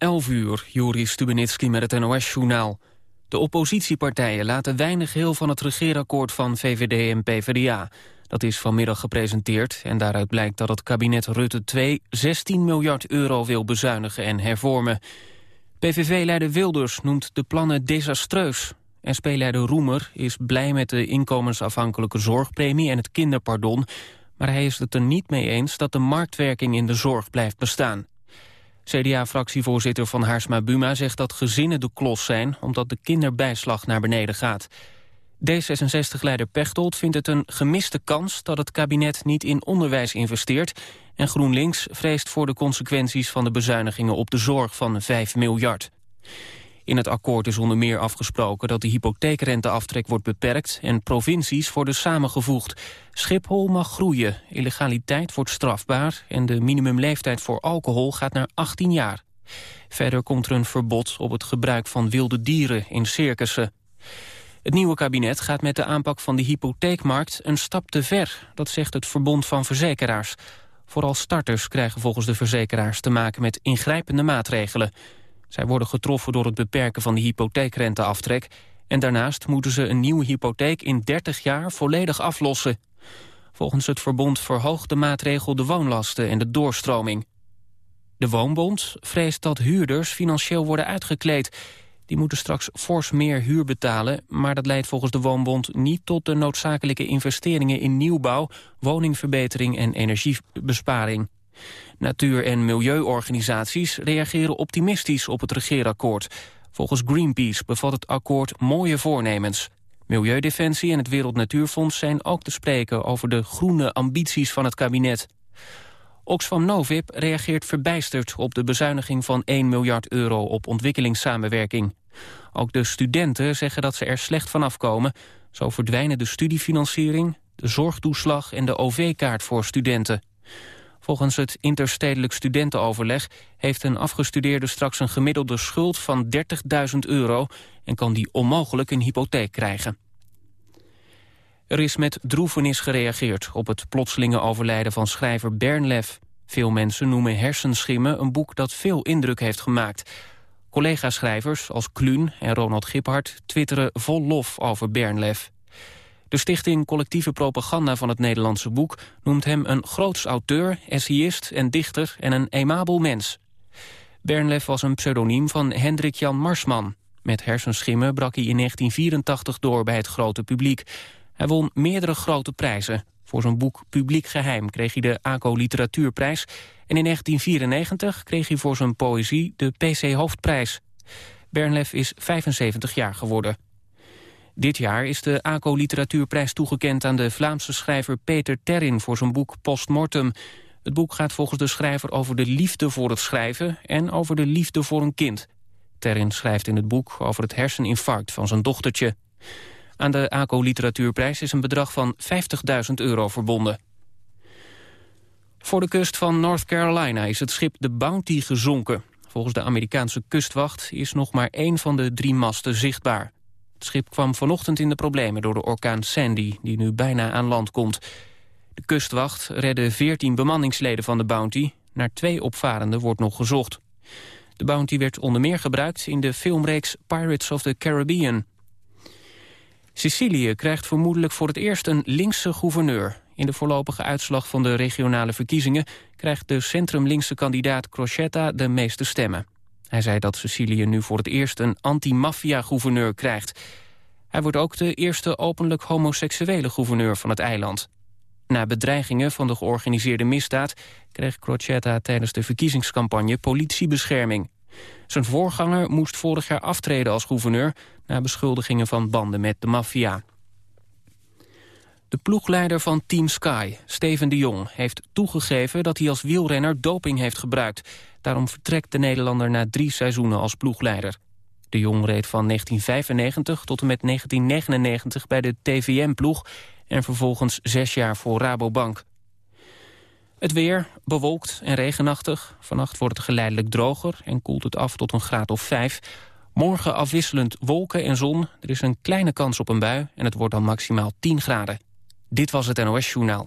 11 uur, Joris Stubenitski met het NOS-journaal. De oppositiepartijen laten weinig heel van het regeerakkoord van VVD en PvdA. Dat is vanmiddag gepresenteerd en daaruit blijkt dat het kabinet Rutte 2 16 miljard euro wil bezuinigen en hervormen. PVV-leider Wilders noemt de plannen desastreus. SP-leider Roemer is blij met de inkomensafhankelijke zorgpremie en het kinderpardon, maar hij is het er niet mee eens dat de marktwerking in de zorg blijft bestaan. CDA-fractievoorzitter van Haarsma Buma zegt dat gezinnen de klos zijn... omdat de kinderbijslag naar beneden gaat. D66-leider Pechtold vindt het een gemiste kans... dat het kabinet niet in onderwijs investeert... en GroenLinks vreest voor de consequenties van de bezuinigingen op de zorg van 5 miljard. In het akkoord is onder meer afgesproken dat de hypotheekrenteaftrek wordt beperkt en provincies worden samengevoegd. Schiphol mag groeien, illegaliteit wordt strafbaar en de minimumleeftijd voor alcohol gaat naar 18 jaar. Verder komt er een verbod op het gebruik van wilde dieren in circussen. Het nieuwe kabinet gaat met de aanpak van de hypotheekmarkt een stap te ver, dat zegt het Verbond van Verzekeraars. Vooral starters krijgen volgens de verzekeraars te maken met ingrijpende maatregelen. Zij worden getroffen door het beperken van de hypotheekrenteaftrek... en daarnaast moeten ze een nieuwe hypotheek in 30 jaar volledig aflossen. Volgens het verbond verhoogt de maatregel de woonlasten en de doorstroming. De Woonbond vreest dat huurders financieel worden uitgekleed. Die moeten straks fors meer huur betalen... maar dat leidt volgens de Woonbond niet tot de noodzakelijke investeringen in nieuwbouw... woningverbetering en energiebesparing. Natuur- en milieuorganisaties reageren optimistisch op het regeerakkoord. Volgens Greenpeace bevat het akkoord mooie voornemens. Milieudefensie en het Wereld Natuurfonds zijn ook te spreken over de groene ambities van het kabinet. Oxfam Novib reageert verbijsterd op de bezuiniging van 1 miljard euro op ontwikkelingssamenwerking. Ook de studenten zeggen dat ze er slecht van afkomen. Zo verdwijnen de studiefinanciering, de zorgtoeslag en de OV-kaart voor studenten. Volgens het interstedelijk studentenoverleg heeft een afgestudeerde straks een gemiddelde schuld van 30.000 euro en kan die onmogelijk een hypotheek krijgen. Er is met droevenis gereageerd op het plotselinge overlijden van schrijver Bernlef. Veel mensen noemen Hersenschimmen een boek dat veel indruk heeft gemaakt. Collega-schrijvers als Kluun en Ronald Giphart twitteren vol lof over Bernlef. De stichting Collectieve Propaganda van het Nederlandse Boek... noemt hem een groots auteur, essayist en dichter en een aimabel mens. Bernlef was een pseudoniem van Hendrik Jan Marsman. Met hersenschimmen brak hij in 1984 door bij het grote publiek. Hij won meerdere grote prijzen. Voor zijn boek Publiek Geheim kreeg hij de ACO Literatuurprijs... en in 1994 kreeg hij voor zijn poëzie de PC Hoofdprijs. Bernlef is 75 jaar geworden. Dit jaar is de ACO Literatuurprijs toegekend aan de Vlaamse schrijver Peter Terrin voor zijn boek Postmortem. Het boek gaat volgens de schrijver over de liefde voor het schrijven en over de liefde voor een kind. Terrin schrijft in het boek over het herseninfarct van zijn dochtertje. Aan de ACO Literatuurprijs is een bedrag van 50.000 euro verbonden. Voor de kust van North Carolina is het schip de Bounty gezonken. Volgens de Amerikaanse kustwacht is nog maar één van de drie masten zichtbaar. Het schip kwam vanochtend in de problemen door de orkaan Sandy... die nu bijna aan land komt. De kustwacht redde 14 bemanningsleden van de Bounty. Naar twee opvarenden wordt nog gezocht. De Bounty werd onder meer gebruikt in de filmreeks Pirates of the Caribbean. Sicilië krijgt vermoedelijk voor het eerst een linkse gouverneur. In de voorlopige uitslag van de regionale verkiezingen... krijgt de centrum-linkse kandidaat Crocetta de meeste stemmen. Hij zei dat Sicilië nu voor het eerst een anti-maffia-gouverneur krijgt. Hij wordt ook de eerste openlijk homoseksuele gouverneur van het eiland. Na bedreigingen van de georganiseerde misdaad... kreeg Crocetta tijdens de verkiezingscampagne politiebescherming. Zijn voorganger moest vorig jaar aftreden als gouverneur... na beschuldigingen van banden met de maffia. De ploegleider van Team Sky, Steven de Jong, heeft toegegeven dat hij als wielrenner doping heeft gebruikt. Daarom vertrekt de Nederlander na drie seizoenen als ploegleider. De Jong reed van 1995 tot en met 1999 bij de TVM-ploeg... en vervolgens zes jaar voor Rabobank. Het weer, bewolkt en regenachtig. Vannacht wordt het geleidelijk droger en koelt het af tot een graad of vijf. Morgen afwisselend wolken en zon. Er is een kleine kans op een bui en het wordt dan maximaal 10 graden. Dit was het NOS Journaal.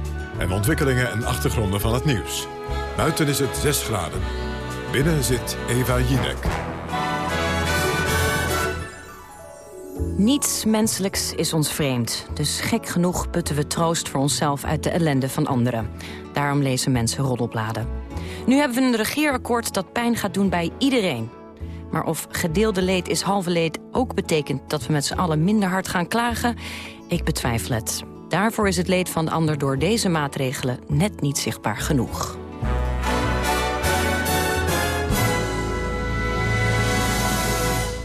En ontwikkelingen en achtergronden van het nieuws. Buiten is het 6 graden. Binnen zit Eva Jinek. Niets menselijks is ons vreemd. Dus gek genoeg putten we troost voor onszelf uit de ellende van anderen. Daarom lezen mensen roddelbladen. Nu hebben we een regeerakkoord dat pijn gaat doen bij iedereen. Maar of gedeelde leed is halve leed ook betekent dat we met z'n allen minder hard gaan klagen, ik betwijfel het. Daarvoor is het leed van de ander door deze maatregelen net niet zichtbaar genoeg.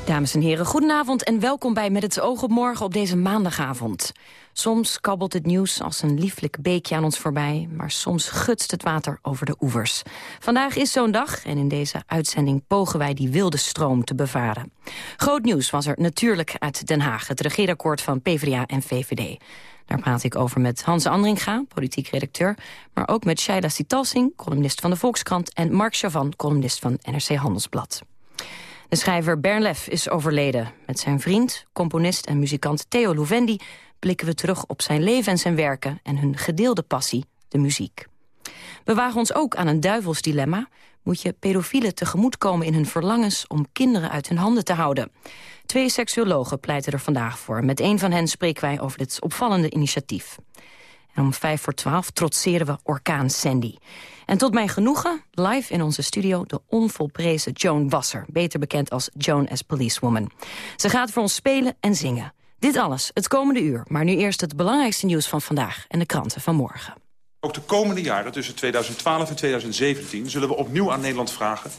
Dames en heren, goedenavond en welkom bij Met het oog op morgen op deze maandagavond. Soms kabbelt het nieuws als een lieflijk beekje aan ons voorbij... maar soms gutst het water over de oevers. Vandaag is zo'n dag en in deze uitzending pogen wij die wilde stroom te bevaren. Groot nieuws was er natuurlijk uit Den Haag, het regeerakkoord van PvdA en VVD. Daar praat ik over met Hans Andringa, politiek redacteur... maar ook met Shaila Sitalsing, columnist van de Volkskrant... en Mark Chavan, columnist van NRC Handelsblad. De schrijver Bernlef is overleden. Met zijn vriend, componist en muzikant Theo Louvendi... blikken we terug op zijn leven en zijn werken... en hun gedeelde passie, de muziek. We wagen ons ook aan een duivels dilemma. Moet je pedofielen tegemoetkomen in hun verlangens... om kinderen uit hun handen te houden? Twee seksuologen pleiten er vandaag voor. Met een van hen spreken wij over dit opvallende initiatief. En om vijf voor twaalf trotseren we orkaan Sandy. En tot mijn genoegen, live in onze studio... de onvolprezen Joan Wasser, beter bekend als Joan as Policewoman. Ze gaat voor ons spelen en zingen. Dit alles, het komende uur. Maar nu eerst het belangrijkste nieuws van vandaag... en de kranten van morgen. Ook de komende jaren, tussen 2012 en 2017... zullen we opnieuw aan Nederland vragen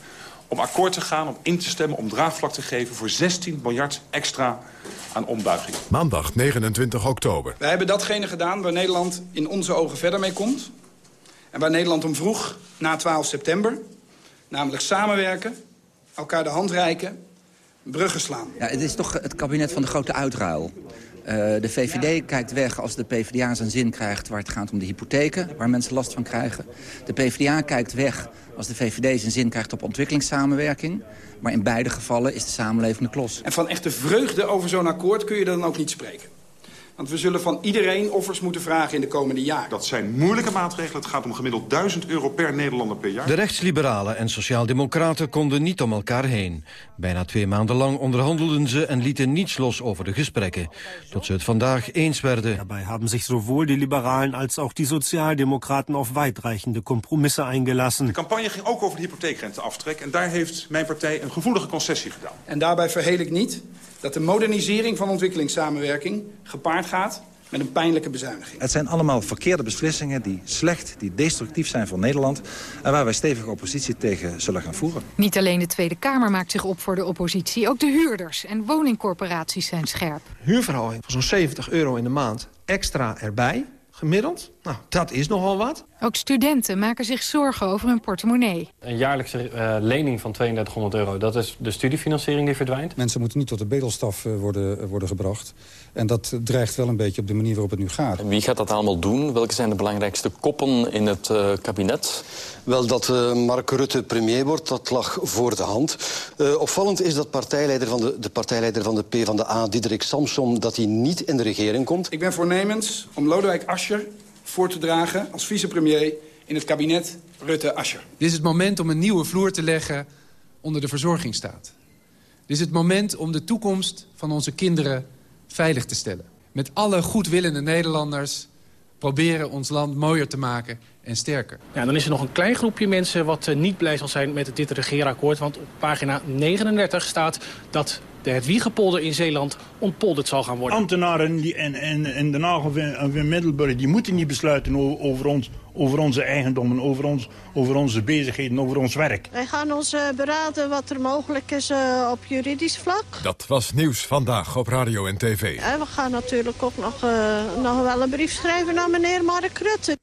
om akkoord te gaan, om in te stemmen... om draagvlak te geven voor 16 miljard extra aan ombuiging. Maandag 29 oktober. Wij hebben datgene gedaan waar Nederland in onze ogen verder mee komt. En waar Nederland om vroeg na 12 september. Namelijk samenwerken, elkaar de hand reiken, bruggen slaan. Ja, het is toch het kabinet van de grote uitruil. Uh, de VVD kijkt weg als de PvdA zijn zin krijgt... waar het gaat om de hypotheken, waar mensen last van krijgen. De PvdA kijkt weg als de VVD zijn zin krijgt op ontwikkelingssamenwerking. Maar in beide gevallen is de samenleving de klos. En van echte vreugde over zo'n akkoord kun je dan ook niet spreken. Want we zullen van iedereen offers moeten vragen in de komende jaren. Dat zijn moeilijke maatregelen. Het gaat om gemiddeld 1000 euro per Nederlander per jaar. De rechtsliberalen en sociaaldemocraten konden niet om elkaar heen. Bijna twee maanden lang onderhandelden ze en lieten niets los over de gesprekken. Tot ze het vandaag eens werden. Daarbij hebben zich sowohl die Liberalen als ook die Sozialdemokraten op weitreichende Kompromisse eingelassen. De campagne ging ook over de hypotheekrenteaftrek en daar heeft mijn partij een gevoelige concessie gedaan. En daarbij verheel ik niet dat de modernisering van ontwikkelingssamenwerking gepaard gaat met een pijnlijke bezuiniging. Het zijn allemaal verkeerde beslissingen die slecht, die destructief zijn voor Nederland... en waar wij stevige oppositie tegen zullen gaan voeren. Niet alleen de Tweede Kamer maakt zich op voor de oppositie... ook de huurders en woningcorporaties zijn scherp. Huurverhoging van zo'n 70 euro in de maand extra erbij gemiddeld. Nou, dat is nogal wat. Ook studenten maken zich zorgen over hun portemonnee. Een jaarlijkse uh, lening van 3200 euro, dat is de studiefinanciering die verdwijnt. Mensen moeten niet tot de bedelstaf uh, worden, uh, worden gebracht. En dat dreigt wel een beetje op de manier waarop het nu gaat. Wie gaat dat allemaal doen? Welke zijn de belangrijkste koppen in het kabinet? Wel, dat Mark Rutte premier wordt, dat lag voor de hand. opvallend is dat partijleider van de, de partijleider van de PvdA, Diederik Samsom... dat hij niet in de regering komt. Ik ben voornemens om Lodewijk Asscher voor te dragen als vicepremier in het kabinet Rutte-Ascher. Dit is het moment om een nieuwe vloer te leggen onder de verzorgingsstaat. Dit is het moment om de toekomst van onze kinderen veilig te stellen. Met alle goedwillende Nederlanders proberen ons land mooier te maken en sterker. Ja, dan is er nog een klein groepje mensen wat niet blij zal zijn met dit regeerakkoord. Want op pagina 39 staat dat de het Wiegepolder in Zeeland ontpolderd zal gaan worden. Ambtenaren die in Den Haag of in, in Middelburg die moeten niet besluiten over, ons, over onze eigendommen, over, ons, over onze bezigheden, over ons werk. Wij gaan ons uh, beraden wat er mogelijk is uh, op juridisch vlak. Dat was nieuws vandaag op radio en tv. En we gaan natuurlijk ook nog, uh, nog wel een brief schrijven naar meneer Mark Rutte.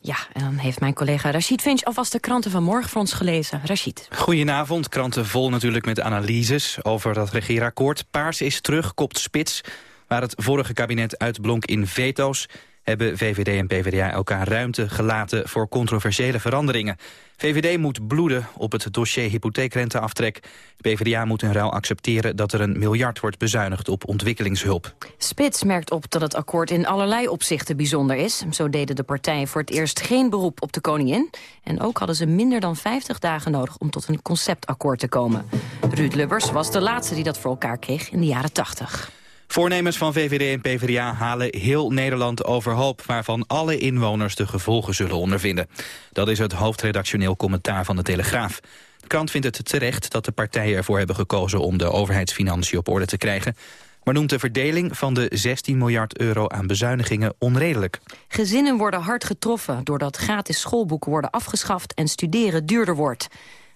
Ja, en dan heeft mijn collega Rachid Finch alvast de kranten van morgen voor ons gelezen. Rachid. Goedenavond, kranten vol natuurlijk met analyses over dat regeerakkoord. Paars is terug, kopt spits. Waar het vorige kabinet uitblonk in veto's hebben VVD en PvdA elkaar ruimte gelaten voor controversiële veranderingen. VVD moet bloeden op het dossier hypotheekrenteaftrek. PvdA moet in ruil accepteren dat er een miljard wordt bezuinigd op ontwikkelingshulp. Spits merkt op dat het akkoord in allerlei opzichten bijzonder is. Zo deden de partijen voor het eerst geen beroep op de koningin. En ook hadden ze minder dan 50 dagen nodig om tot een conceptakkoord te komen. Ruud Lubbers was de laatste die dat voor elkaar kreeg in de jaren 80. Voornemens van VVD en PvdA halen heel Nederland overhoop... waarvan alle inwoners de gevolgen zullen ondervinden. Dat is het hoofdredactioneel commentaar van de Telegraaf. De krant vindt het terecht dat de partijen ervoor hebben gekozen... om de overheidsfinanciën op orde te krijgen maar noemt de verdeling van de 16 miljard euro aan bezuinigingen onredelijk. Gezinnen worden hard getroffen doordat gratis schoolboeken worden afgeschaft en studeren duurder wordt.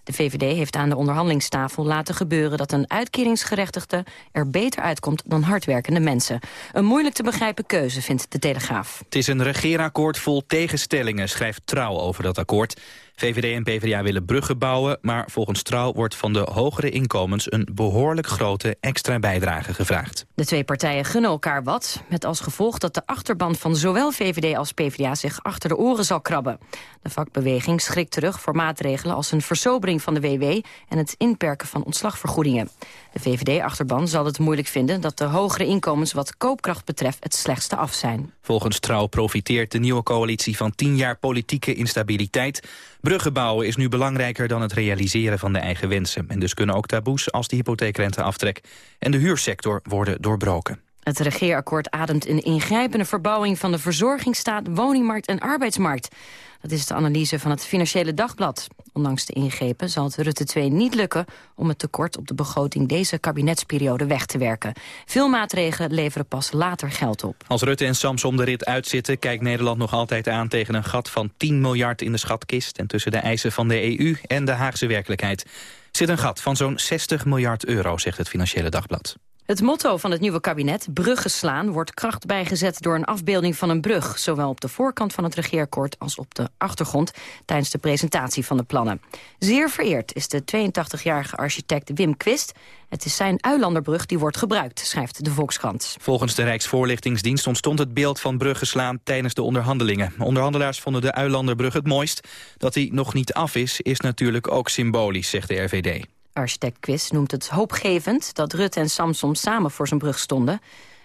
De VVD heeft aan de onderhandelingstafel laten gebeuren... dat een uitkeringsgerechtigde er beter uitkomt dan hardwerkende mensen. Een moeilijk te begrijpen keuze, vindt de Telegraaf. Het is een regeerakkoord vol tegenstellingen, schrijft Trouw over dat akkoord. VVD en PvdA willen bruggen bouwen, maar volgens Trouw wordt van de hogere inkomens een behoorlijk grote extra bijdrage gevraagd. De twee partijen gunnen elkaar wat, met als gevolg dat de achterban van zowel VVD als PvdA zich achter de oren zal krabben. De vakbeweging schrikt terug voor maatregelen als een versobering van de WW en het inperken van ontslagvergoedingen. De VVD-achterban zal het moeilijk vinden dat de hogere inkomens wat koopkracht betreft het slechtste af zijn. Volgens Trouw profiteert de nieuwe coalitie van tien jaar politieke instabiliteit. Bruggen bouwen is nu belangrijker dan het realiseren van de eigen wensen. En dus kunnen ook taboes als de hypotheekrenteaftrek en de huursector worden doorbroken. Het regeerakkoord ademt een ingrijpende verbouwing van de verzorgingsstaat, woningmarkt en arbeidsmarkt. Dat is de analyse van het Financiële Dagblad. Ondanks de ingrepen zal het Rutte 2 niet lukken... om het tekort op de begroting deze kabinetsperiode weg te werken. Veel maatregelen leveren pas later geld op. Als Rutte en Samsom de rit uitzitten... kijkt Nederland nog altijd aan tegen een gat van 10 miljard in de schatkist... en tussen de eisen van de EU en de Haagse werkelijkheid zit een gat van zo'n 60 miljard euro, zegt het Financiële Dagblad. Het motto van het nieuwe kabinet, bruggen slaan, wordt kracht bijgezet door een afbeelding van een brug, zowel op de voorkant van het regeerakkoord als op de achtergrond tijdens de presentatie van de plannen. Zeer vereerd is de 82-jarige architect Wim Quist. Het is zijn Uilanderbrug die wordt gebruikt, schrijft de Volkskrant. Volgens de Rijksvoorlichtingsdienst ontstond het beeld van bruggen slaan tijdens de onderhandelingen. Onderhandelaars vonden de Uilanderbrug het mooist. Dat hij nog niet af is, is natuurlijk ook symbolisch, zegt de RVD. Architect Quist noemt het hoopgevend dat Rutte en Samsom samen voor zijn brug stonden.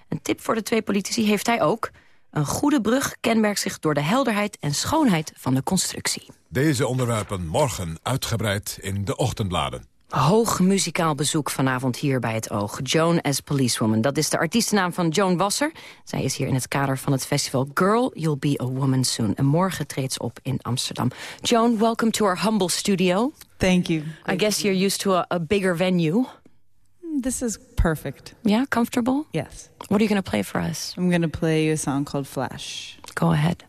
Een tip voor de twee politici heeft hij ook. Een goede brug kenmerkt zich door de helderheid en schoonheid van de constructie. Deze onderwerpen morgen uitgebreid in de ochtendbladen. Hoog muzikaal bezoek vanavond hier bij het Oog. Joan as Policewoman. Dat is de artiestennaam van Joan Wasser. Zij is hier in het kader van het festival Girl, You'll Be a Woman Soon. En morgen treedt ze op in Amsterdam. Joan, welcome to our humble studio. Thank you. I guess you're used to a, a bigger venue. This is perfect. Yeah, comfortable? Yes. What are you going to play for us? I'm going to play you a song called Flash. Go ahead.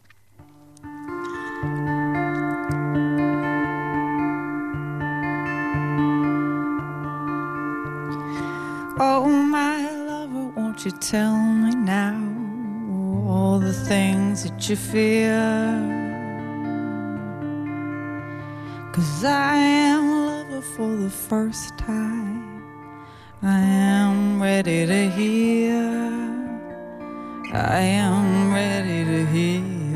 Oh, my lover, won't you tell me now all the things that you fear? Cause I am a lover for the first time. I am ready to hear. I am ready to hear.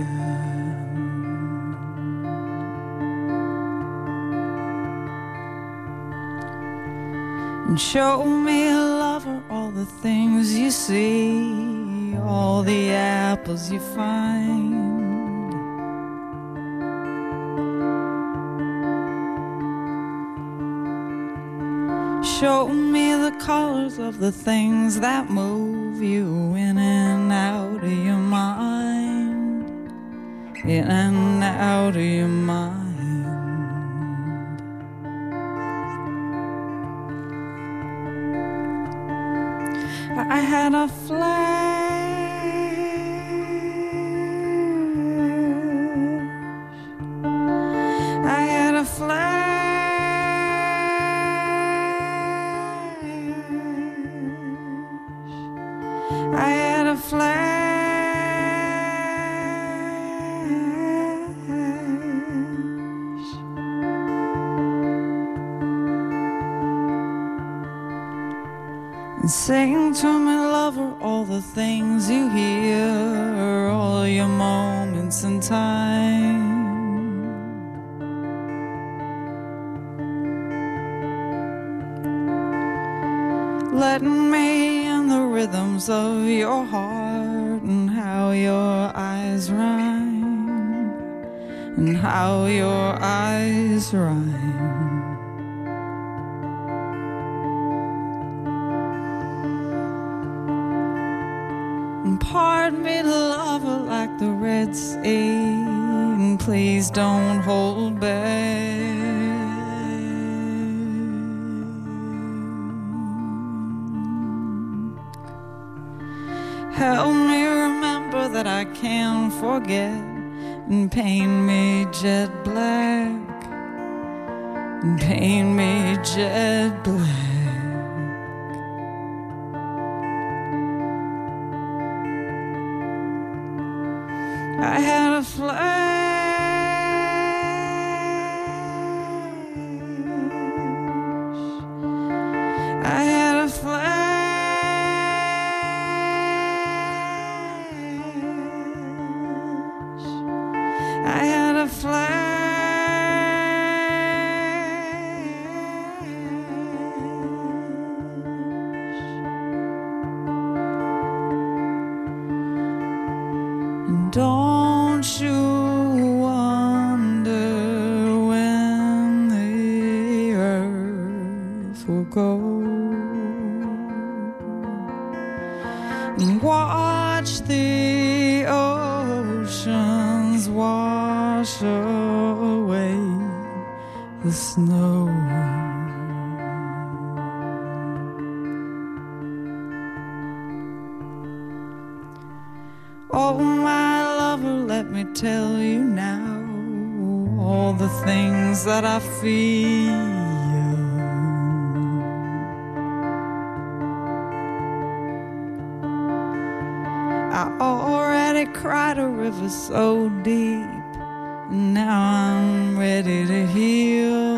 And show me, lover, all the things you see, all the apples you find. Show me the colors of the things that move you in and out of your mind, in and out of your mind. I had a flash. And sing to me, lover, all the things you hear, all your moments in time. Letting me in the rhythms of your heart and how your eyes rhyme, and how your eyes don't hold and watch the oceans wash away the snow. Oh, my lover, let me tell you now all the things that I feel. A river so deep, now I'm ready to heal.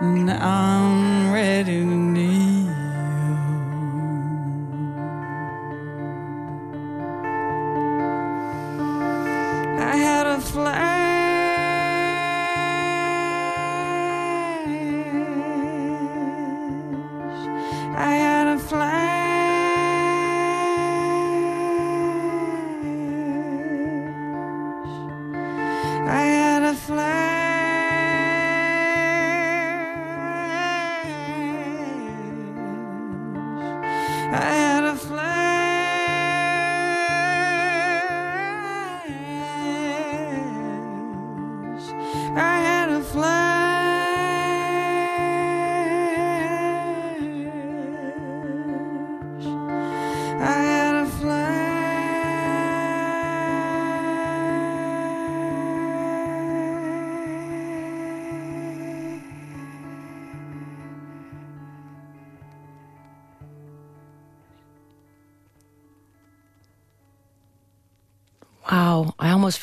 Now I'm ready to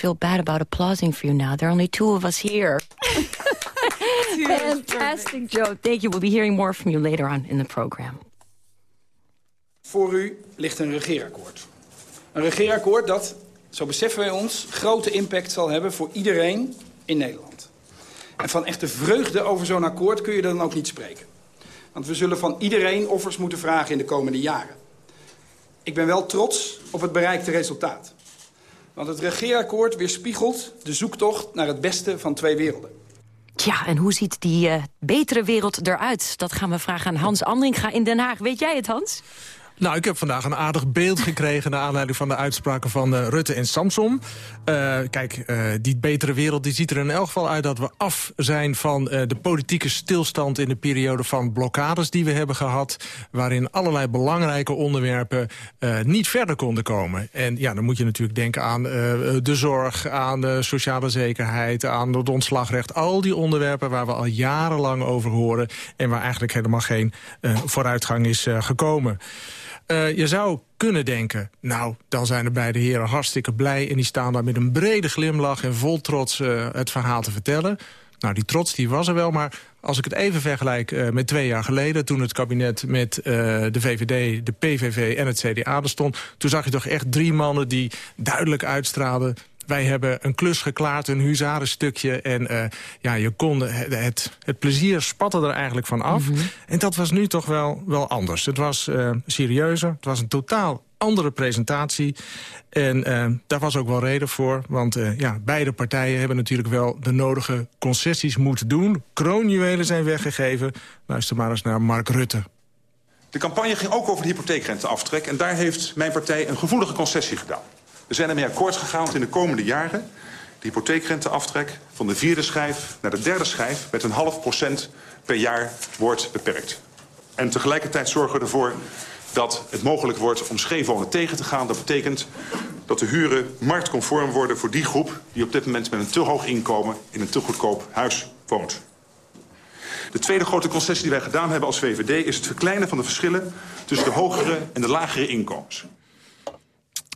feel bad about applauding for you now. There are only two of us here. Fantastic, Joe. Thank you. We'll be hearing more from you later on in the program. Voor u ligt een regeerakkoord. Een regeerakkoord dat, zo beseffen wij ons, grote impact zal hebben voor iedereen in Nederland. En van echte vreugde over zo'n akkoord kun je dan ook niet spreken. Want we zullen van iedereen offers moeten vragen in de komende jaren. Ik ben wel trots op het bereikte resultaat. Want het regeerakkoord weerspiegelt de zoektocht naar het beste van twee werelden. Tja, en hoe ziet die eh, betere wereld eruit? Dat gaan we vragen aan Hans Andringa in Den Haag. Weet jij het, Hans? Nou, ik heb vandaag een aardig beeld gekregen... naar aanleiding van de uitspraken van uh, Rutte en Samson. Uh, kijk, uh, die betere wereld die ziet er in elk geval uit... dat we af zijn van de politieke stilstand... in de periode van blokkades die we hebben gehad... waarin allerlei belangrijke onderwerpen niet verder konden komen. En ja, dan moet je natuurlijk denken aan de zorg... aan de sociale zekerheid, aan het ontslagrecht. Al die onderwerpen waar we al jarenlang over horen... en waar eigenlijk helemaal geen vooruitgang is gekomen. Uh, je zou kunnen denken, nou, dan zijn de beide heren hartstikke blij... en die staan daar met een brede glimlach en vol trots uh, het verhaal te vertellen. Nou, die trots die was er wel, maar als ik het even vergelijk uh, met twee jaar geleden... toen het kabinet met de VVD, de PVV en het CDA er stond... toen zag je toch echt drie mannen die duidelijk uitstraalden... wij hebben een klus geklaard, een huzarenstukje... en uh, ja, je kon het, het, plezier spatte er eigenlijk van af. Mm -hmm. En dat was nu toch wel, wel anders. Het was serieuzer, het was een totaal andere presentatie. En uh, daar was ook wel reden voor. Want uh, ja, beide partijen hebben natuurlijk wel de nodige concessies moeten doen. Kroonjuwelen zijn weggegeven. Luister maar eens naar Mark Rutte. De campagne ging ook over de hypotheekrenteaftrek. En daar heeft mijn partij een gevoelige concessie gedaan. We zijn ermee akkoord gegaan dat in de komende jaren... de hypotheekrenteaftrek van de vierde schijf naar de derde schijf... met een half procent per jaar wordt beperkt. En tegelijkertijd zorgen we ervoor dat het mogelijk wordt om scheefwonen tegen te gaan. Dat betekent dat de huren marktconform worden voor die groep... die op dit moment met een te hoog inkomen in een te goedkoop huis woont. De tweede grote concessie die wij gedaan hebben als VVD... is het verkleinen van de verschillen tussen de hogere en de lagere inkomens.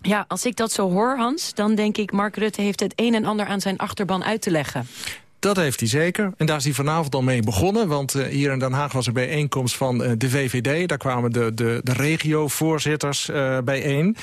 Ja, als ik dat zo hoor, Hans, dan denk ik... Mark Rutte heeft het een en ander aan zijn achterban uit te leggen. Dat heeft hij zeker. En daar is hij vanavond al mee begonnen. Want uh, hier in Den Haag was er bijeenkomst van uh, de VVD. Daar kwamen de, de, de regiovoorzitters uh, bijeen.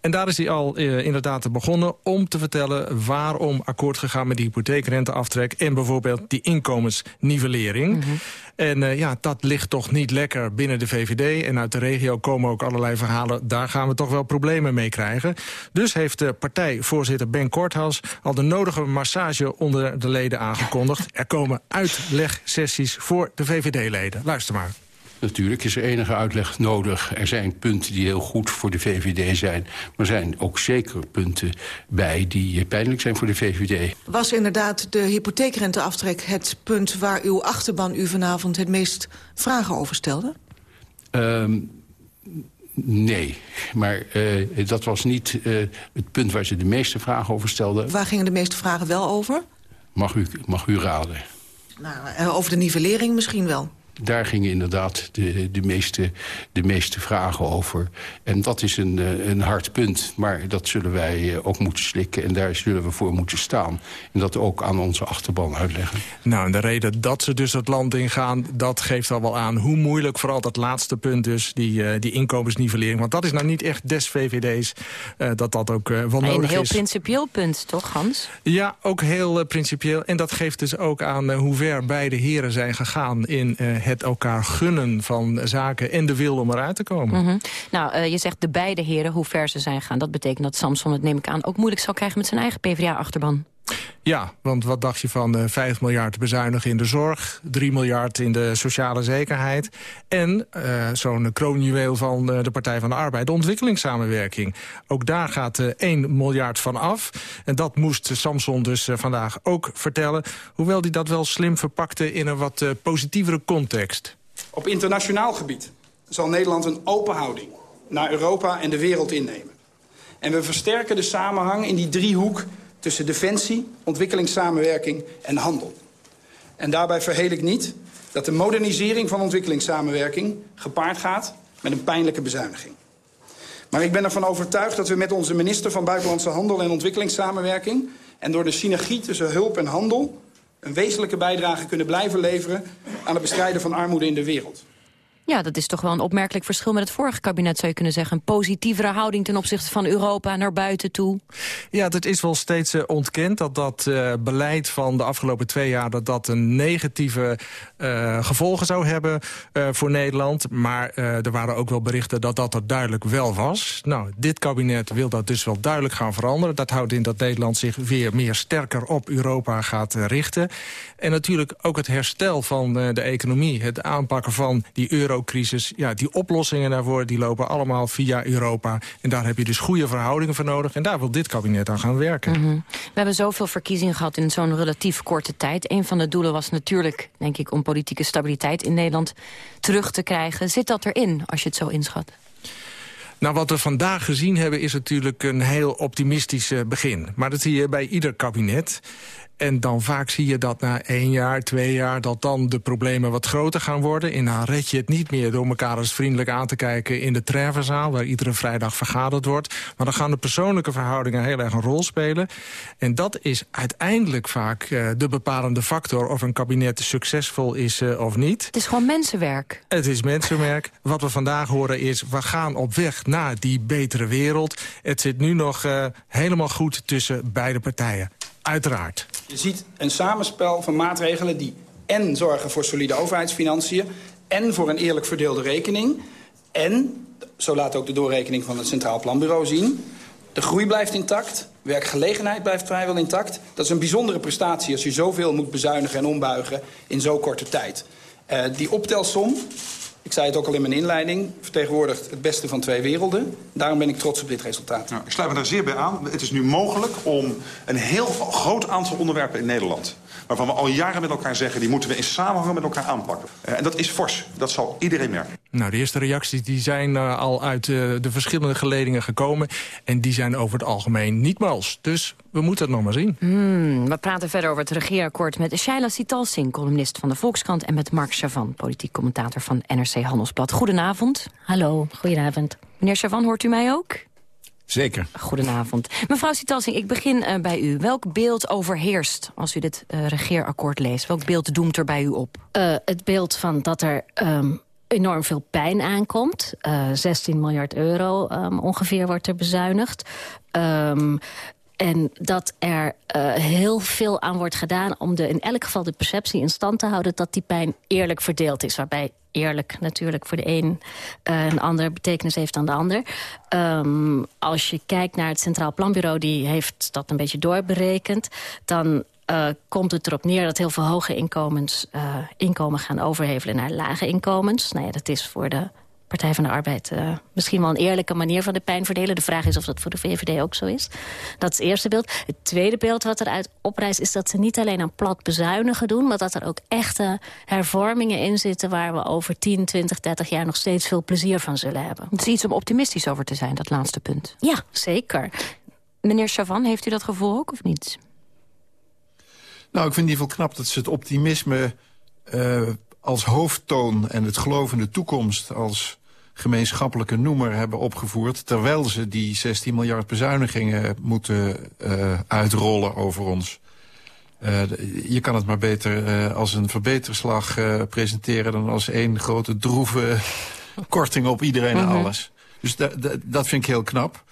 En daar is hij al inderdaad begonnen om te vertellen... waarom akkoord gegaan met die hypotheekrenteaftrek... en bijvoorbeeld die inkomensnivellering. Mm -hmm. En uh, ja, dat ligt toch niet lekker binnen de VVD. En uit de regio komen ook allerlei verhalen. Daar gaan we toch wel problemen mee krijgen. Dus heeft de partijvoorzitter Ben Korthaus... al de nodige massage onder de leden aangekondigd. Er komen uitlegsessies voor de VVD-leden. Luister maar. Natuurlijk is er enige uitleg nodig. Er zijn punten die heel goed voor de VVD zijn. Maar er zijn ook zeker punten bij die pijnlijk zijn voor de VVD. Was inderdaad de hypotheekrenteaftrek het punt... waar uw achterban u vanavond het meest vragen over stelde? Um, nee, maar uh, dat was niet uh, het punt waar ze de meeste vragen over stelden. Waar gingen de meeste vragen wel over? Mag u, mag u raden. Nou, over de nivellering misschien wel daar gingen inderdaad de, de, meeste, de meeste vragen over. En dat is een, een hard punt, maar dat zullen wij ook moeten slikken... en daar zullen we voor moeten staan. En dat ook aan onze achterban uitleggen. Nou, en de reden dat ze dus het land ingaan... dat geeft al wel aan hoe moeilijk vooral dat laatste punt dus... die, uh, die inkomensnivellering, want dat is nou niet echt des VVD's... Uh, dat dat ook uh, wel maar nodig is. Een heel is. principieel punt, toch, Hans? Ja, ook heel principieel. En dat geeft dus ook aan hoe ver beide heren zijn gegaan... in het elkaar gunnen van zaken en de wil om eruit te komen. -hmm. Nou, uh, je zegt de beide heren, hoe ver ze zijn gegaan. Dat betekent dat Samson, het neem ik aan, ook moeilijk zal krijgen met zijn eigen PvdA-achterban. Ja, want wat dacht je van uh, 5 miljard bezuinigen in de zorg... 3 miljard in de sociale zekerheid... en uh, zo'n kroonjuweel van uh, de Partij van de Arbeid, de ontwikkelingssamenwerking. Ook daar gaat 1 miljard van af. En dat moest Samson dus vandaag ook vertellen. Hoewel hij dat wel slim verpakte in een wat positievere context. Op internationaal gebied zal Nederland een open houding... naar Europa en de wereld innemen. En we versterken de samenhang in die driehoek tussen defensie, ontwikkelingssamenwerking en handel. En daarbij verheel ik niet dat de modernisering van ontwikkelingssamenwerking gepaard gaat met een pijnlijke bezuiniging. Maar ik ben ervan overtuigd dat we met onze minister van Buitenlandse Handel en Ontwikkelingssamenwerking en door de synergie tussen hulp en handel een wezenlijke bijdrage kunnen blijven leveren aan het bestrijden van armoede in de wereld. Ja, dat is toch wel een opmerkelijk verschil met het vorige kabinet, zou je kunnen zeggen. Een positievere houding ten opzichte van Europa naar buiten toe. Ja, dat is wel steeds uh, ontkend dat dat uh, beleid van de afgelopen twee jaar... dat dat een negatieve uh, gevolgen zou hebben voor Nederland. Maar er waren ook wel berichten dat dat er duidelijk wel was. Nou, dit kabinet wil dat dus wel duidelijk gaan veranderen. Dat houdt in dat Nederland zich weer meer sterker op Europa gaat richten. En natuurlijk ook het herstel van de economie. Het aanpakken van die euro eurocrisis, ja, die oplossingen daarvoor die lopen allemaal via Europa. En daar heb je dus goede verhoudingen voor nodig. En daar wil dit kabinet aan gaan werken. Mm -hmm. We hebben zoveel verkiezingen gehad in zo'n relatief korte tijd. Een van de doelen was natuurlijk, denk ik, om politieke stabiliteit in Nederland terug te krijgen. Zit dat erin, als je het zo inschat? Nou, wat we vandaag gezien hebben is natuurlijk een heel optimistisch begin. Maar dat zie je bij ieder kabinet. En dan vaak zie je dat na één jaar, twee jaar... dat dan de problemen wat groter gaan worden. En dan red je het niet meer door elkaar eens vriendelijk aan te kijken... in de Trevenzaal, waar iedere vrijdag vergaderd wordt. Maar dan gaan de persoonlijke verhoudingen heel erg een rol spelen. En dat is uiteindelijk vaak uh, de bepalende factor... of een kabinet succesvol is uh, of niet. Het is gewoon mensenwerk. Het is mensenwerk. Wat we vandaag horen is, we gaan op weg naar die betere wereld. Het zit nu nog uh, helemaal goed tussen beide partijen. Uiteraard. Je ziet een samenspel van maatregelen die en zorgen voor solide overheidsfinanciën... en voor een eerlijk verdeelde rekening. En, zo laat ook de doorrekening van het Centraal Planbureau zien... de groei blijft intact, werkgelegenheid blijft vrijwel intact. Dat is een bijzondere prestatie als je zoveel moet bezuinigen en ombuigen in zo korte tijd. Uh, die optelsom ik zei het ook al in mijn inleiding, vertegenwoordigt het beste van twee werelden. Daarom ben ik trots op dit resultaat. Nou, ik sluit me daar zeer bij aan. Het is nu mogelijk om een heel groot aantal onderwerpen in Nederland... waarvan we al jaren met elkaar zeggen, die moeten we in samenhang met elkaar aanpakken. Uh, en dat is fors. Dat zal iedereen merken. Nou, de eerste reacties die zijn uh, al uit uh, de verschillende geledingen gekomen. En die zijn over het algemeen niet mals. Dus we moeten het nog maar zien. Hmm, we praten verder over het regeerakkoord met Shaila Sitalsing... columnist van de Volkskrant... en met Mark Chavan, politiek commentator van NRC Handelsblad. Goedenavond. Hallo, goedenavond. Meneer Chavan, hoort u mij ook? Zeker. Goedenavond. Mevrouw Sitalsing, ik begin uh, bij u. Welk beeld overheerst als u dit uh, regeerakkoord leest? Welk beeld doemt er bij u op? Uh, het beeld van dat er... Um enorm veel pijn aankomt. Uh, 16 miljard euro um, ongeveer wordt er bezuinigd. Um, en dat er uh, heel veel aan wordt gedaan om de, in elk geval de perceptie in stand te houden... dat die pijn eerlijk verdeeld is. Waarbij eerlijk natuurlijk voor de een uh, een andere betekenis heeft dan de ander. Um, als je kijkt naar het Centraal Planbureau, die heeft dat een beetje doorberekend... dan uh, komt het erop neer dat heel veel hoge inkomens uh, inkomen gaan overhevelen naar lage inkomens. Nou ja, dat is voor de Partij van de Arbeid uh, misschien wel een eerlijke manier van de pijn verdelen. De vraag is of dat voor de VVD ook zo is. Dat is het eerste beeld. Het tweede beeld wat eruit oprijst is dat ze niet alleen aan plat bezuinigen doen... maar dat er ook echte hervormingen in zitten... waar we over 10, 20, 30 jaar nog steeds veel plezier van zullen hebben. Het is iets om optimistisch over te zijn, dat laatste punt. Ja, zeker. Meneer Chavan, heeft u dat gevoel ook of niet? Nou, ik vind in ieder geval knap dat ze het optimisme uh, als hoofdtoon... en het geloof in de toekomst als gemeenschappelijke noemer hebben opgevoerd... terwijl ze die 16 miljard bezuinigingen moeten uh, uitrollen over ons. Uh, je kan het maar beter uh, als een verbeterslag presenteren... dan als één grote droeve korting op iedereen en alles. Dus dat vind ik heel knap.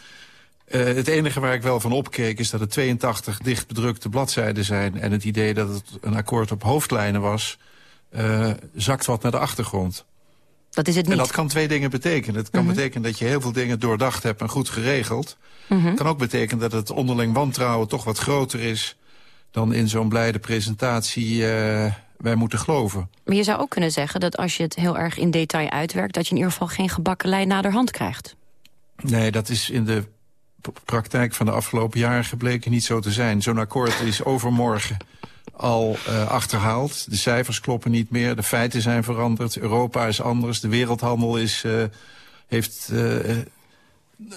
Uh, het enige waar ik wel van opkeek is dat het 82 dicht bedrukte bladzijden zijn... en het idee dat het een akkoord op hoofdlijnen was... Uh, zakt wat naar de achtergrond. Dat is het niet. En dat kan twee dingen betekenen. Het kan mm -hmm. betekenen dat je heel veel dingen doordacht hebt en goed geregeld. Het mm -hmm. kan ook betekenen dat het onderling wantrouwen toch wat groter is... dan in zo'n blijde presentatie uh, wij moeten geloven. Maar je zou ook kunnen zeggen dat als je het heel erg in detail uitwerkt... dat je in ieder geval geen gebakken lijn naderhand krijgt. Nee, dat is in de praktijk van de afgelopen jaren gebleken niet zo te zijn. Zo'n akkoord is overmorgen al uh, achterhaald. De cijfers kloppen niet meer, de feiten zijn veranderd. Europa is anders, de wereldhandel is, uh, heeft uh,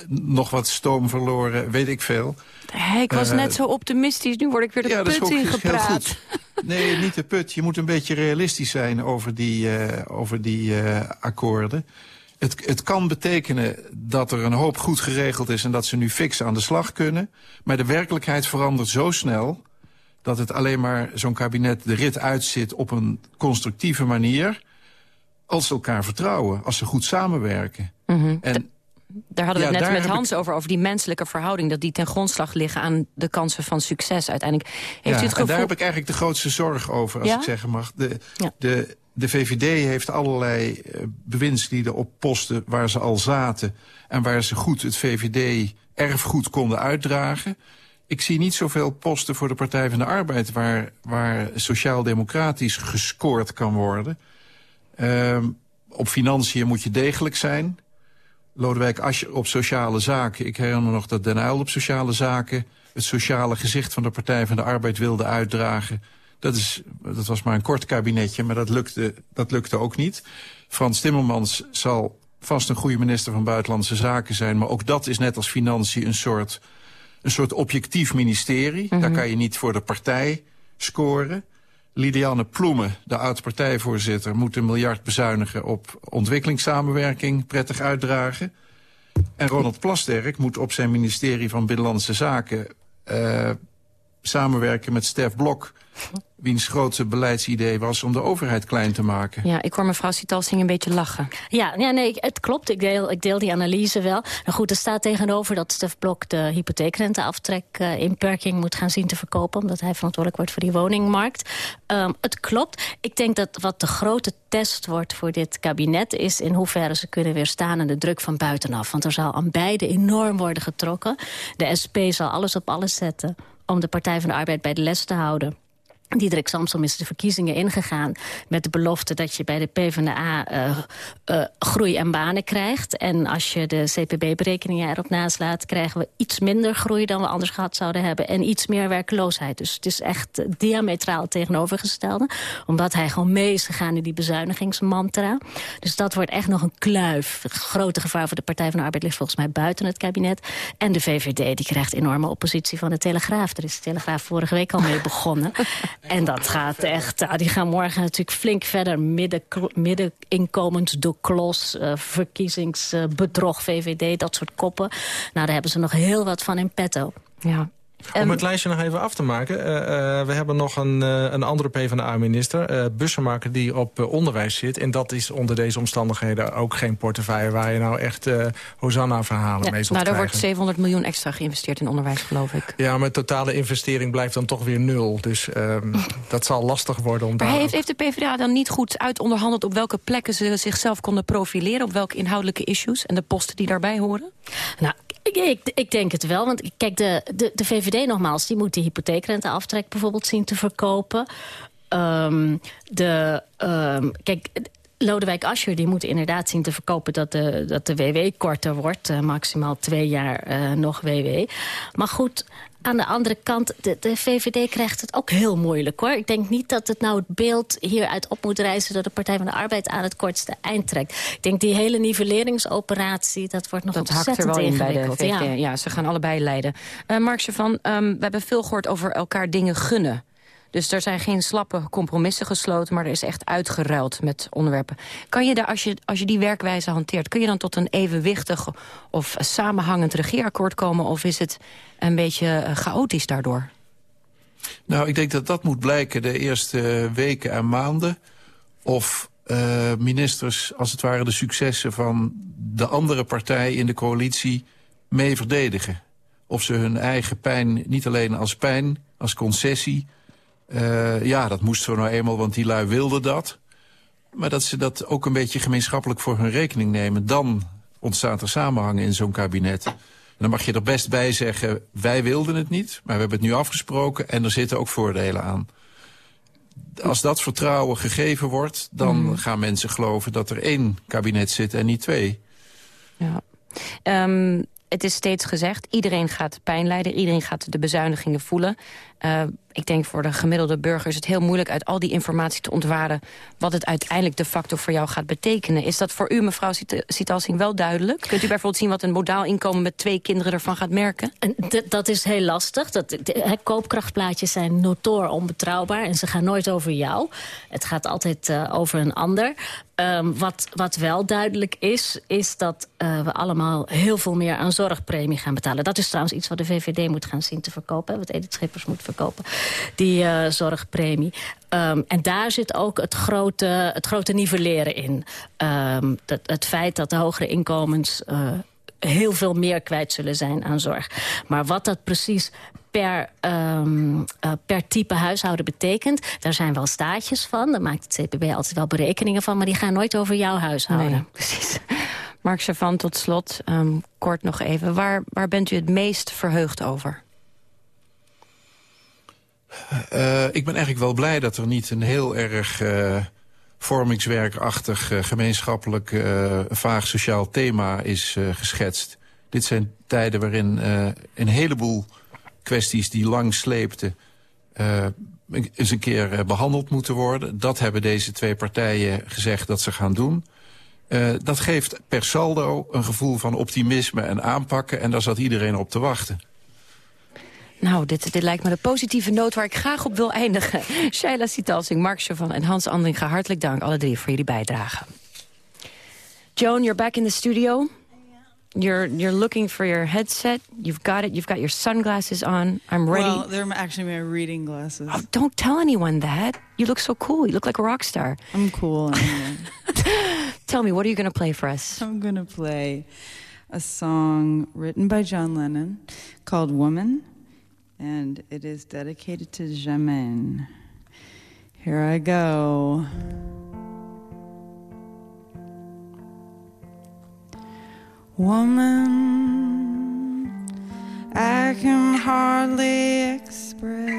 nog wat stoom verloren, weet ik veel. Hey, ik was net zo optimistisch, nu word ik weer de ja, put dat is ook ingepraat. Heel goed. Nee, niet de put. Je moet een beetje realistisch zijn over die, over die akkoorden. Het, het kan betekenen dat er een hoop goed geregeld is... en dat ze nu fix aan de slag kunnen. Maar de werkelijkheid verandert zo snel... dat het alleen maar zo'n kabinet de rit uitzit op een constructieve manier... als ze elkaar vertrouwen, als ze goed samenwerken. Mm -hmm. en, daar hadden we ja, het net met Hans ik... over, over die menselijke verhouding... dat die ten grondslag liggen aan de kansen van succes uiteindelijk. Heeft ja, u het gevoel... en daar heb ik eigenlijk de grootste zorg over, als ja? ik zeggen mag. De, de, de VVD heeft allerlei uh, bewindslieden op posten waar ze al zaten... en waar ze goed het VVD-erfgoed konden uitdragen. Ik zie niet zoveel posten voor de Partij van de Arbeid... waar, waar sociaal-democratisch gescoord kan worden. Uh, op financiën moet je degelijk zijn. Lodewijk Asscher op sociale zaken. Ik herinner me nog dat Den Uyl op sociale zaken... het sociale gezicht van de Partij van de Arbeid wilde uitdragen... Dat, is, dat was maar een kort kabinetje, maar dat lukte, dat lukte ook niet. Frans Timmermans zal vast een goede minister van Buitenlandse Zaken zijn... maar ook dat is net als financiën een soort, een soort objectief ministerie. Mm -hmm. Daar kan je niet voor de partij scoren. Lidiane Ploemen, de oud-partijvoorzitter... moet een miljard bezuinigen op ontwikkelingssamenwerking prettig uitdragen. En Ronald Plasterk moet op zijn ministerie van Binnenlandse Zaken... Uh, samenwerken met Stef Blok wiens grootste beleidsidee was om de overheid klein te maken. Ja, ik hoor mevrouw Sitalsing een beetje lachen. Ja, ja nee, het klopt. Ik deel, ik deel die analyse wel. Nou goed, er staat tegenover dat Stef Blok de hypotheekrenteaftrek uh, inperking moet gaan zien te verkopen, omdat hij verantwoordelijk wordt voor die woningmarkt. Um, het klopt. Ik denk dat wat de grote test wordt voor dit kabinet is in hoeverre ze kunnen weerstaan aan de druk van buitenaf. Want er zal aan beide enorm worden getrokken. De SP zal alles op alles zetten om de Partij van de Arbeid bij de les te houden. Diederik Samsom is de verkiezingen ingegaan met de belofte dat je bij de PvdA uh, uh, groei en banen krijgt. En als je de CPB-berekeningen erop naslaat, krijgen we iets minder groei dan we anders gehad zouden hebben. En iets meer werkloosheid. Dus het is echt diametraal tegenovergestelde. Omdat hij gewoon mee is gegaan in die bezuinigingsmantra. Dus dat wordt echt nog een kluif. Het grote gevaar voor de Partij van de Arbeid ligt volgens mij buiten het kabinet. En de VVD die krijgt enorme oppositie van de Telegraaf. Er is de Telegraaf vorige week al mee begonnen. En dat gaat echt, nou, die gaan morgen natuurlijk flink verder. Midden, middeninkomens, de klos, uh, verkiezingsbedrog, VVD, dat soort koppen. Nou, daar hebben ze nog heel wat van in petto. Ja. Om het lijstje nog even af te maken. Uh, uh, we hebben nog een, uh, een andere PvdA-minister, uh, Bussemaker, die op onderwijs zit. En dat is onder deze omstandigheden ook geen portefeuille... waar je nou echt Hosanna-verhalen ja, mee zult Nou, er krijgen. wordt 700 miljoen extra geïnvesteerd in onderwijs, geloof ik. Ja, maar totale investering blijft dan toch weer nul. Dus ehm, dat zal lastig worden om maar daar... heeft, heeft de PvdA dan niet goed uitonderhandeld... op welke plekken ze zichzelf konden profileren... op welke inhoudelijke issues en de posten die daarbij horen? Nou, ik, ik, denk het wel, want kijk, de, de, de VVD nogmaals... die moet de hypotheekrenteaftrek bijvoorbeeld zien te verkopen. Um, de, um, kijk, Lodewijk Asscher die moet inderdaad zien te verkopen... dat de, dat de WW korter wordt, uh, maximaal twee jaar uh, nog WW. Maar goed, aan de andere kant, de, de, VVD krijgt het ook heel moeilijk, hoor. Ik denk niet dat het nou het beeld hieruit op moet reizen... dat de Partij van de Arbeid aan het kortste eind trekt. Ik denk die hele nivelleringsoperatie, dat wordt nog dat ontzettend hakt er wel in bij de VVD. Ja. ja, ze gaan allebei leiden. Uh, Mark van, um, we hebben veel gehoord over elkaar dingen gunnen. Dus er zijn geen slappe compromissen gesloten... maar er is echt uitgeruild met onderwerpen. Kan je daar, als je, als je die werkwijze hanteert... kun je dan tot een evenwichtig of samenhangend regeerakkoord komen... of is het een beetje chaotisch daardoor? Nou, ik denk dat dat moet blijken de eerste weken en maanden. Of uh, ministers, als het ware, de successen van de andere partij in de coalitie mee verdedigen. Of ze hun eigen pijn niet alleen als pijn, als concessie... Uh, ja, dat moesten we nou eenmaal, want die lui wilden dat. Maar dat ze dat ook een beetje gemeenschappelijk voor hun rekening nemen... dan ontstaat er samenhang in zo'n kabinet. En dan mag je er best bij zeggen, wij wilden het niet... maar we hebben het nu afgesproken en er zitten ook voordelen aan. Als dat vertrouwen gegeven wordt, dan mm. gaan mensen geloven... dat er één kabinet zit en niet twee. Ja. Um, het is steeds gezegd, iedereen gaat pijn lijden. Iedereen gaat de bezuinigingen voelen. Uh, ik denk voor de gemiddelde burger is het heel moeilijk... uit al die informatie te ontwaren... wat het uiteindelijk de facto voor jou gaat betekenen. Is dat voor u, mevrouw Sitalsing, wel duidelijk? Kunt u bijvoorbeeld zien wat een modaal inkomen... met twee kinderen ervan gaat merken? En dat is heel lastig. Dat, de, koopkrachtplaatjes zijn notoor onbetrouwbaar... en ze gaan nooit over jou. Het gaat altijd uh, over een ander. Um, wat, wat wel duidelijk is, is dat uh, we allemaal heel veel meer aan zorgpremie gaan betalen. Dat is trouwens iets wat de VVD moet gaan zien te verkopen. Wat Edith Schippers moet verkopen. Die uh, zorgpremie. Um, en daar zit ook het grote, het grote nivelleren in. Um, dat, het feit dat de hogere inkomens... Uh, heel veel meer kwijt zullen zijn aan zorg. Maar wat dat precies per, um, uh, per type huishouden betekent... daar zijn wel staatjes van. Daar maakt het CPB altijd wel berekeningen van... maar die gaan nooit over jouw huishouden. Nee, precies. Mark Chavan, tot slot, kort nog even. Waar, waar bent u het meest verheugd over? Uh, ik ben eigenlijk wel blij dat er niet een heel erg... Uh, vormingswerkachtig, uh, gemeenschappelijk, vaag sociaal thema is geschetst. Dit zijn tijden waarin een heleboel kwesties die lang sleepten... Eens een keer behandeld moeten worden. Dat hebben deze twee partijen gezegd dat ze gaan doen. Dat geeft per saldo een gevoel van optimisme en aanpakken... en daar zat iedereen op te wachten. Nou, dit, dit lijkt me de positieve noot waar ik graag op wil eindigen. Shaila Sitalsing, Mark Chavan en Hans Andringa, hartelijk dank alle drie voor jullie bijdrage. Joan, you're back in the studio. You're you're looking for your headset. You've got it. You've got your sunglasses on. I'm ready. Well, they're actually my reading glasses. Oh, don't tell anyone that. You look so cool. You look like a rock star. I'm cool. Tell me, what are you going to play for us? I'm going to play a song written by John Lennon called Woman, and it is dedicated to Jamin. Here I go. Woman, I can hardly express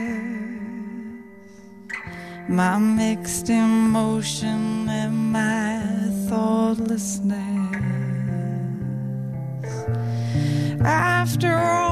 my mixed emotion and my thoughtlessness. After all,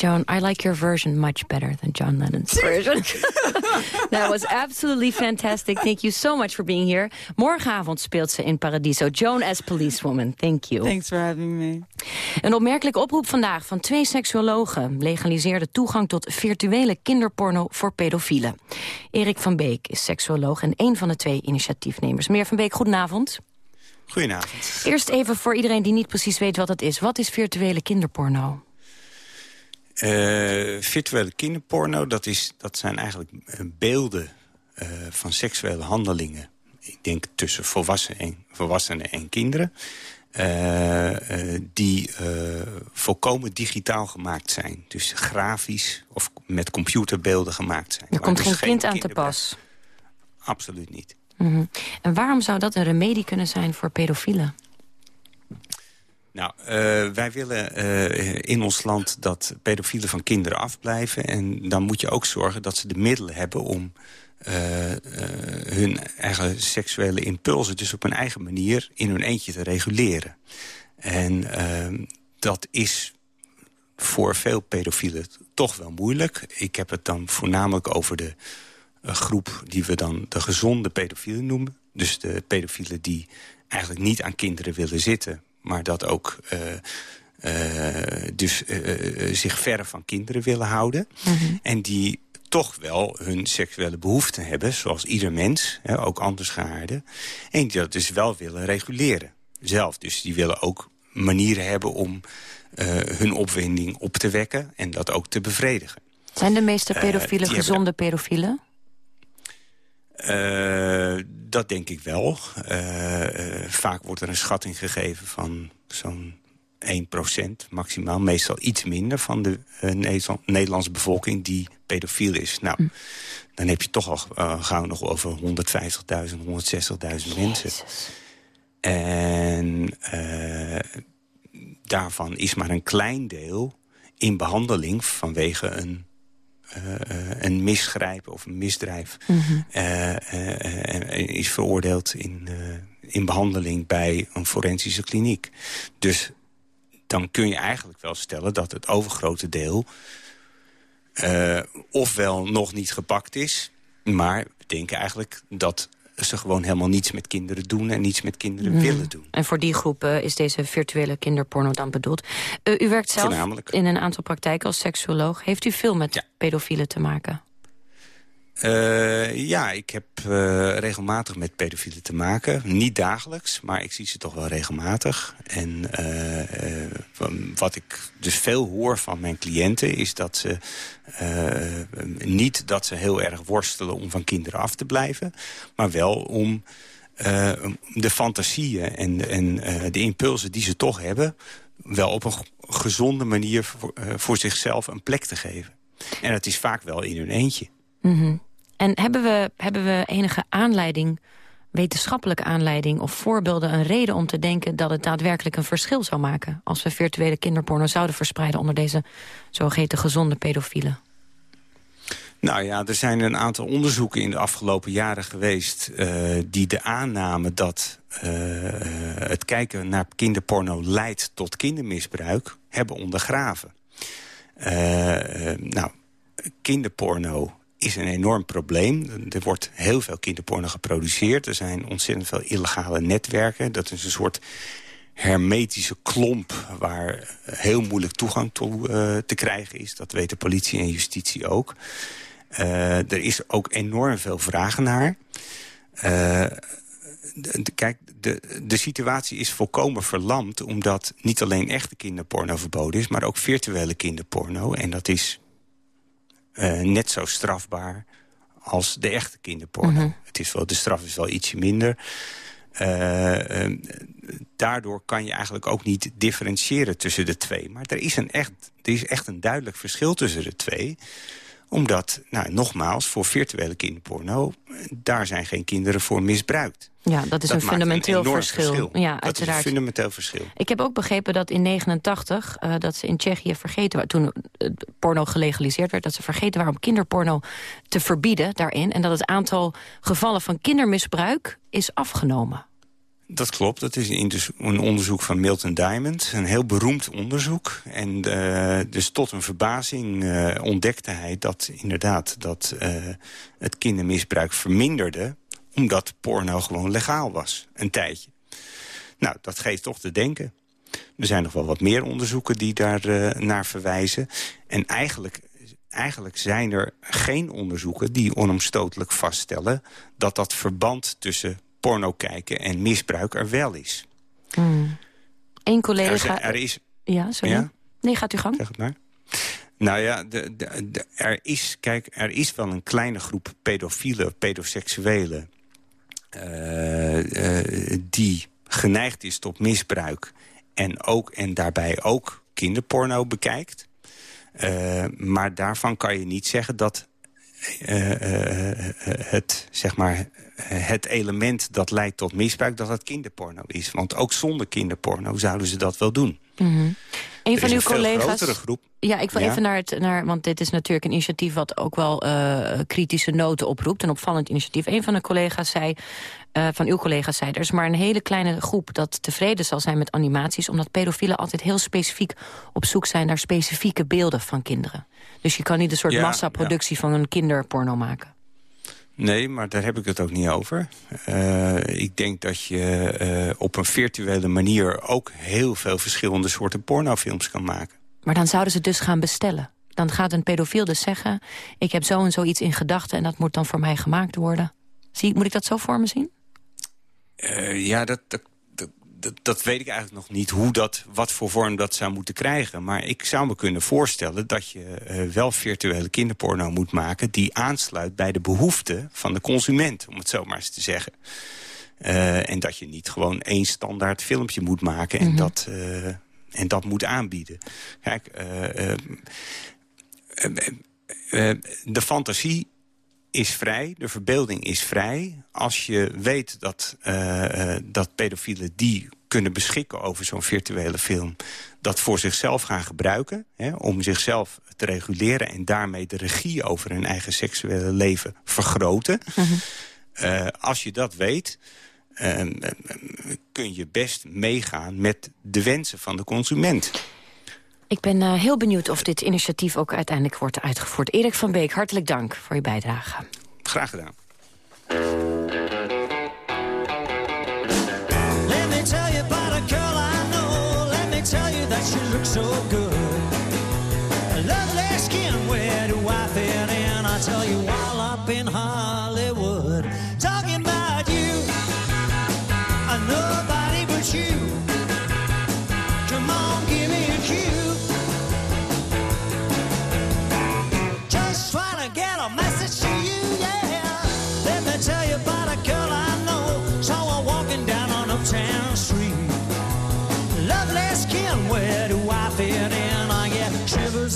Joan, I like your version much better than John Lennon's version. that was absolutely fantastic. Thank you so much for being here. Morgenavond speelt ze in Paradiso. Joan as policewoman. Thank you. Thanks for having me. Een opmerkelijke oproep vandaag van twee seksuologen... legaliseerde toegang tot virtuele kinderporno voor pedofielen. Erik van Beek is seksuoloog en een van de twee initiatiefnemers. Meneer van Beek, goedenavond. Goedenavond. Eerst even voor iedereen die niet precies weet wat het is. Wat is virtuele kinderporno? Uh, virtuele kinderporno, dat, is, dat zijn eigenlijk eh, beelden uh, van seksuele handelingen. Ik denk tussen volwassenen en, volwassenen en kinderen. Uh, die volkomen digitaal gemaakt zijn. Dus grafisch of met computerbeelden gemaakt zijn. Er komt dus geen kind aan te pas. Absoluut niet. Mm -hmm. En waarom zou dat een remedie kunnen zijn voor pedofielen? Nou, uh, wij willen uh, in ons land dat pedofielen van kinderen afblijven. En dan moet je ook zorgen dat ze de middelen hebben om uh, hun eigen seksuele impulsen... dus op een eigen manier in hun eentje te reguleren. En ehm, dat is voor veel pedofielen toch wel moeilijk. Ik heb het dan voornamelijk over de groep die we dan de gezonde pedofielen noemen. Dus de pedofielen die eigenlijk niet aan kinderen willen zitten maar dat ook uh, uh, dus uh, zich verre van kinderen willen houden. Mm -hmm. En die toch wel hun seksuele behoeften hebben, zoals ieder mens, hè, ook anders gehaarde. En die dat dus wel willen reguleren zelf. Dus die willen ook manieren hebben om hun opwinding op te wekken en dat ook te bevredigen. Zijn de meeste pedofielen gezonde hebben... pedofielen? Uh, dat denk ik wel. Uh, uh, vaak wordt er een schatting gegeven van zo'n 1% maximaal. Meestal iets minder van de Nederlandse bevolking die pedofiel is. Nou, hm. dan heb je toch al gauw nog over 150.000, 160.000 mensen. En daarvan is maar een klein deel in behandeling vanwege een een misgrijp of een misdrijf... Mm -hmm. uh, is veroordeeld in, in behandeling bij een forensische kliniek. Dus dan kun je eigenlijk wel stellen dat het overgrote deel... ofwel nog niet gepakt is... maar we denken eigenlijk dat ze gewoon helemaal niets met kinderen doen... en niets met kinderen mm. willen doen. En voor die groep uh, is deze virtuele kinderporno dan bedoeld. Uh, u werkt zelf in een aantal praktijken als seksuoloog. Heeft u veel met ja. pedofielen te maken? Uh, ja, ik heb uh, regelmatig met pedofielen te maken. Niet dagelijks, maar ik zie ze toch wel regelmatig. En uh, wat ik dus veel hoor van mijn cliënten... is dat ze niet dat ze heel erg worstelen om van kinderen af te blijven... maar wel om de fantasieën en, en de impulsen die ze toch hebben... wel op een gezonde manier voor, voor zichzelf een plek te geven. En dat is vaak wel in hun eentje. -hmm. En hebben we, hebben we enige aanleiding, wetenschappelijke aanleiding... of voorbeelden, een reden om te denken dat het daadwerkelijk een verschil zou maken... als we virtuele kinderporno zouden verspreiden onder deze zogeheten gezonde pedofielen? Nou ja, er zijn een aantal onderzoeken in de afgelopen jaren geweest... Uh, die de aanname dat uh, het kijken naar kinderporno leidt tot kindermisbruik... hebben ondergraven. Uh, nou, kinderporno is een enorm probleem. Er wordt heel veel kinderporno geproduceerd. Er zijn ontzettend veel illegale netwerken. Dat is een soort hermetische klomp waar heel moeilijk toegang toe uh, te krijgen is. Dat weten politie en justitie ook. Uh, er is ook enorm veel vragen naar. De, de, kijk, de, de situatie is volkomen verlamd... omdat niet alleen echte kinderporno verboden is... maar ook virtuele kinderporno. En dat is uh, net zo strafbaar als de echte kinderporno. Mm -hmm. Het is wel, de straf is wel ietsje minder. Uh, uh, daardoor kan je eigenlijk ook niet differentiëren tussen de twee. Maar er is, een echt, er is echt een duidelijk verschil tussen de twee omdat, nou, nogmaals, voor virtuele kinderporno... daar zijn geen kinderen voor misbruikt. Ja, dat is een fundamenteel een verschil. verschil. Ja, dat uiteraard. is een fundamenteel verschil. Ik heb ook begrepen dat in 89, uh, dat ze in Tsjechië vergeten... toen het porno gelegaliseerd werd... dat ze vergeten waren om kinderporno te verbieden daarin... en dat het aantal gevallen van kindermisbruik is afgenomen. Dat klopt, dat is een onderzoek van Milton Diamond. Een heel beroemd onderzoek. En uh, dus tot een verbazing uh, ontdekte hij dat inderdaad dat, uh, het kindermisbruik verminderde... omdat porno gewoon legaal was, een tijdje. Nou, dat geeft toch te denken. Er zijn nog wel wat meer onderzoeken die daar naar verwijzen. En eigenlijk eigenlijk zijn er geen onderzoeken die onomstotelijk vaststellen... dat dat verband tussen porno kijken en misbruik er wel is. Hmm. Eén collega... Er, er, is... Ja, sorry. Ja? Nee, gaat u gang. Zeg het maar. Nou ja, de, de, er, is, kijk, er is wel een kleine groep pedofielen, pedoseksuelen... Uh, uh, die geneigd is tot misbruik en, ook, en daarbij ook kinderporno bekijkt. Uh, maar daarvan kan je niet zeggen dat het, zeg maar, het element dat leidt tot misbruik... dat het kinderporno is. Want ook zonder kinderporno zouden ze dat wel doen. Mm -hmm. Een van uw een collega's. groep. Ja, ik wil even naar het. Naar, want dit is natuurlijk een initiatief wat ook wel uh, kritische noten oproept. Een opvallend initiatief. Een van de collega's zei. Uh, van uw collega's zei, er is maar een hele kleine groep dat tevreden zal zijn met animaties, omdat pedofielen altijd heel specifiek op zoek zijn naar specifieke beelden van kinderen. Dus je kan niet een soort Ja, massaproductie van een kinderporno maken. Nee, maar daar heb ik het ook niet over. Uh, ik denk dat je uh, op een virtuele manier ook heel veel verschillende soorten pornofilms kan maken. Maar dan zouden ze dus gaan bestellen. Dan gaat een pedofiel dus zeggen... ik heb zo en zoiets in gedachten en dat moet dan voor mij gemaakt worden. Zie, moet ik dat zo voor me zien? Uh, ja, dat, dat, dat, dat, weet ik eigenlijk nog niet hoe dat, wat voor vorm dat zou moeten krijgen. Maar ik zou me kunnen voorstellen dat je uh, wel virtuele kinderporno moet maken... die aansluit bij de behoeften van de consument, om het zo maar eens te zeggen. Uh, en dat je niet gewoon één standaard filmpje moet maken... en, mm -hmm. dat, en dat moet aanbieden. Kijk, de fantasie is vrij, de verbeelding is vrij. Als je weet dat, uh, dat pedofielen die kunnen beschikken over zo'n virtuele film... dat voor zichzelf gaan gebruiken, hè, om zichzelf te reguleren... en daarmee de regie over hun eigen seksuele leven vergroten. -hmm. uh, als je dat weet, kun je best meegaan met de wensen van de consument. Ik ben uh, heel benieuwd of dit initiatief ook uiteindelijk wordt uitgevoerd. Erik van Beek, hartelijk dank voor je bijdrage. Graag gedaan. Let me tell you about a girl I know. Let me tell you that she looks so good.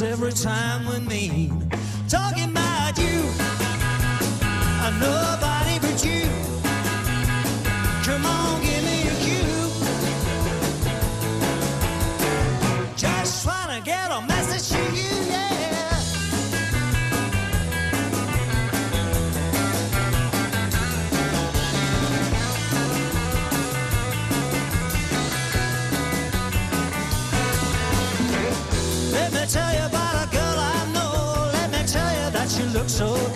Every time we meet. Talking about you, nobody but you. So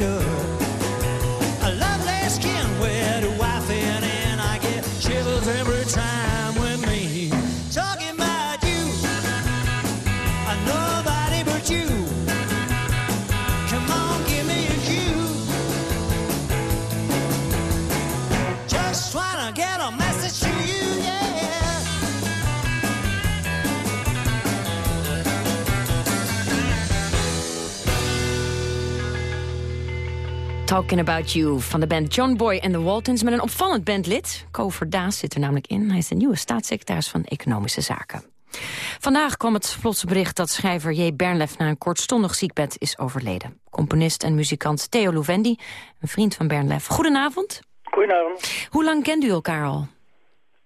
Talking About You van de band John Boy en the Waltons... met een opvallend bandlid. Co Verdaas zit er namelijk in. Hij is de nieuwe staatssecretaris van Economische Zaken. Vandaag kwam het plotse bericht dat schrijver J. Bernlef... na een kortstondig ziekbed is overleden. Componist en muzikant Theo Louvendi, een vriend van Bernlef. Goedenavond. Goedenavond. Hoe lang kent u elkaar al?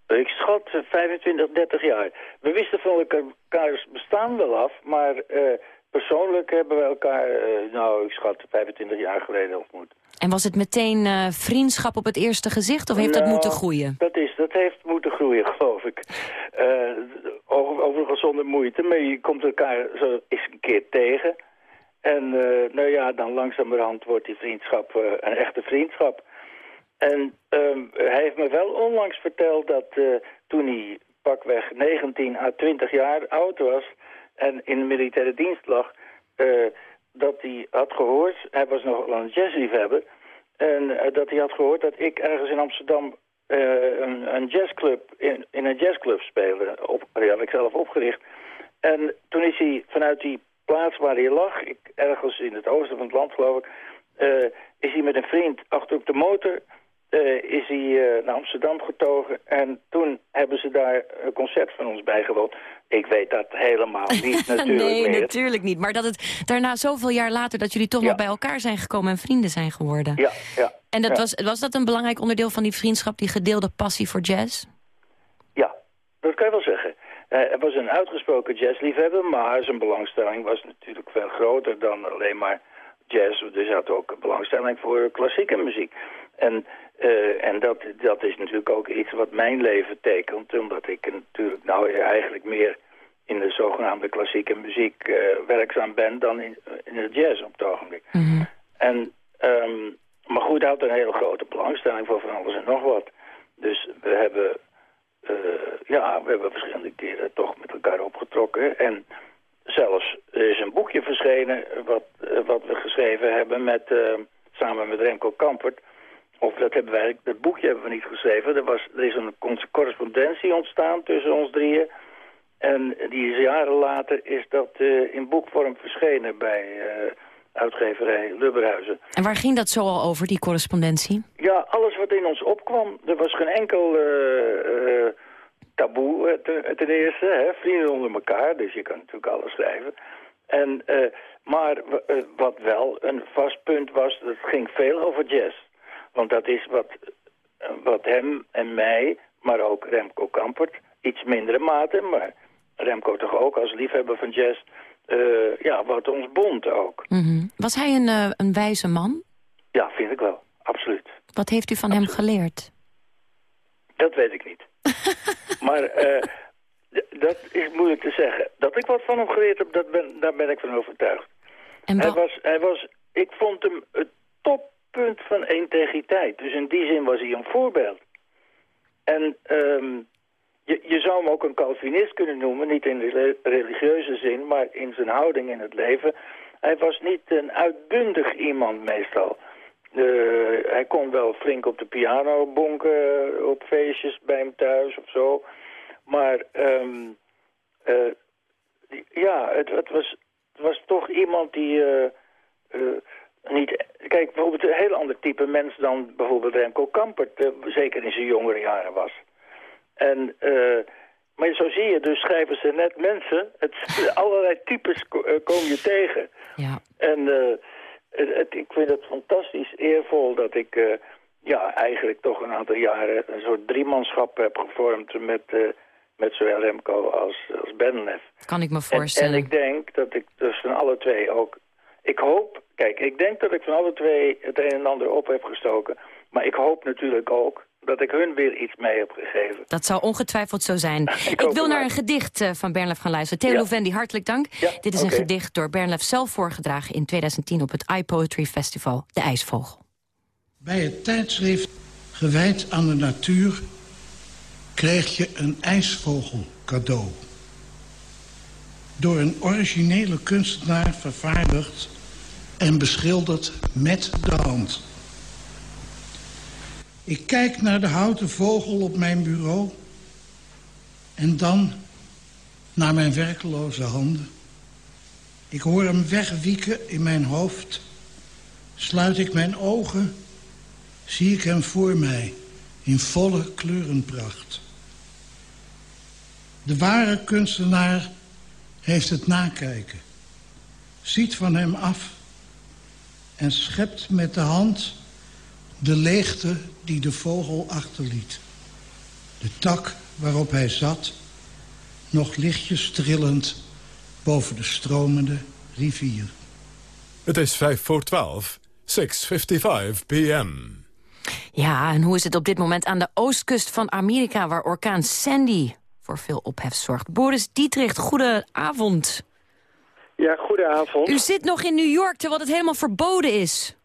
Ik schat 25, 30 jaar. We wisten van elkaars bestaan wel af, maar... Uh, persoonlijk hebben we elkaar, uh, nou, ik schat 25 jaar geleden ontmoet. En was het meteen uh, vriendschap op het eerste gezicht of heeft nou, dat moeten groeien? Dat is, dat heeft moeten groeien, geloof ik. Uh, overigens zonder moeite, maar je komt elkaar zo eens een keer tegen. En nou ja, dan langzamerhand wordt die vriendschap een echte vriendschap. En um, hij heeft me wel onlangs verteld dat toen hij pakweg 19 à 20 jaar oud was... en in de militaire dienst lag, dat hij had gehoord... hij was nog wel een jazzliefhebber... en dat hij had gehoord dat ik ergens in Amsterdam uh, een, een, jazzclub, in, een jazzclub speelde. Op, die ik zelf opgericht. En toen is hij vanuit die plaats waar hij lag, ergens in het oosten van het land geloof ik, is hij met een vriend achter op de motor is hij uh, naar Amsterdam getogen. En toen hebben ze daar een concert van ons bijgewoond. Ik weet dat helemaal niet natuurlijk Nee, meer. natuurlijk niet. Maar dat het daarna zoveel jaar later... dat jullie toch Ja. nog bij elkaar zijn gekomen en vrienden zijn geworden. Ja, ja. En dat ja. was, was dat een belangrijk onderdeel van die vriendschap... die gedeelde passie voor jazz? Ja, dat kan je wel zeggen. Eh, hij was een uitgesproken jazzliefhebber, maar zijn belangstelling was natuurlijk veel groter dan alleen maar jazz. Dus hij had ook belangstelling voor klassieke muziek. En, eh, en dat, dat is natuurlijk ook iets wat mijn leven tekent, omdat ik natuurlijk nou eigenlijk meer in de zogenaamde klassieke muziek eh, werkzaam ben dan in, in de jazz op het ogenblik. En, ehm, maar goed, hij had een hele grote belangstelling voor van alles en nog wat. Dus we hebben, eh, ja, we hebben verschillende keren toch met elkaar opgetrokken. En zelfs er is een boekje verschenen wat, wat we geschreven hebben met, samen met Remco Kampert. Of dat hebben wij, dat boekje hebben we niet geschreven. Er, was, er is een correspondentie ontstaan tussen ons drieën. En die is jaren later is dat eh, in boekvorm verschenen bij eh, uitgeverij Lubberhuizen. En waar ging dat zo al over, die correspondentie? Ja, alles wat in ons opkwam. Er was geen enkel eh, taboe ten, ten eerste. Hè? Vrienden onder elkaar, dus je kan natuurlijk alles schrijven. En, maar wat wel een vast punt was, dat ging veel over jazz. Want dat is wat, wat hem en mij, maar ook Remco Kampert, iets mindere mate, maar Remco toch ook als liefhebber van jazz, eh, ja, wat ons bond ook. Mhm. Was hij een, eh, een wijze man? Ja, vind ik wel, absoluut. Wat heeft u van hem geleerd? Dat weet ik niet. maar eh, dat is moeilijk te zeggen. Dat ik wat van hem geleerd heb, dat ben, daar ben ik van overtuigd. hij, was, hij was, ik vond hem het van integriteit. Dus in die zin was hij een voorbeeld. En ehm, je, je zou hem ook een Calvinist kunnen noemen, niet in de re- religieuze zin, maar in zijn houding in het leven. Hij was niet een uitbundig iemand meestal. Hij kon wel flink op de piano bonken eh, op feestjes bij hem thuis of zo. Maar ehm, eh, ja, het, was, het was toch iemand die eh, niet... Kijk, bijvoorbeeld een heel ander type mens dan bijvoorbeeld Remco Kampert, eh, zeker in zijn jongere jaren was. En, eh, maar zo zie je, dus schrijven ze net mensen. Het, allerlei types ko- eh, kom je tegen. Ja. En het, het- ik vind het fantastisch eervol dat ik ja, eigenlijk toch een aantal jaren een soort driemanschap heb gevormd met, met zowel Remco als, als Benlef. Kan ik me En, voorstellen. en ik denk dat ik dus van alle twee ook... Ik hoop, kijk, ik denk dat ik van alle twee het een en ander op heb gestoken. Maar ik hoop natuurlijk ook dat ik hun weer iets mee heb gegeven. Dat zou ongetwijfeld zo zijn. ik wil naar een gedicht eh, van Bernlef gaan luisteren. Theo Ja. Louvendi, hartelijk dank. Dit is een gedicht door Bernlef zelf voorgedragen in 2010 op het iPoetry Festival, De IJsvogel. Bij het tijdschrift gewijd aan de natuur kreeg je een ijsvogel cadeau. Door een originele kunstenaar vervaardigd en beschilderd met de hand. Ik kijk naar de houten vogel op mijn bureau en dan naar mijn werkeloze handen. Ik hoor hem wegwieken in mijn hoofd. Sluit ik mijn ogen, zie ik hem voor mij in volle kleurenpracht. De ware kunstenaar heeft het nakijken, ziet van hem af en schept met de hand de leegte die de vogel achterliet. De tak waarop hij zat, nog lichtjes trillend boven de stromende rivier. Het is 5 voor 12, 6.55 p.m. Ja, en hoe is het op dit moment aan de oostkust van Amerika... waar orkaan Sandy voor veel ophef zorgt? Boris Dietrich, goedenavond. Ja, goedenavond. U zit nog in New York terwijl het helemaal verboden is.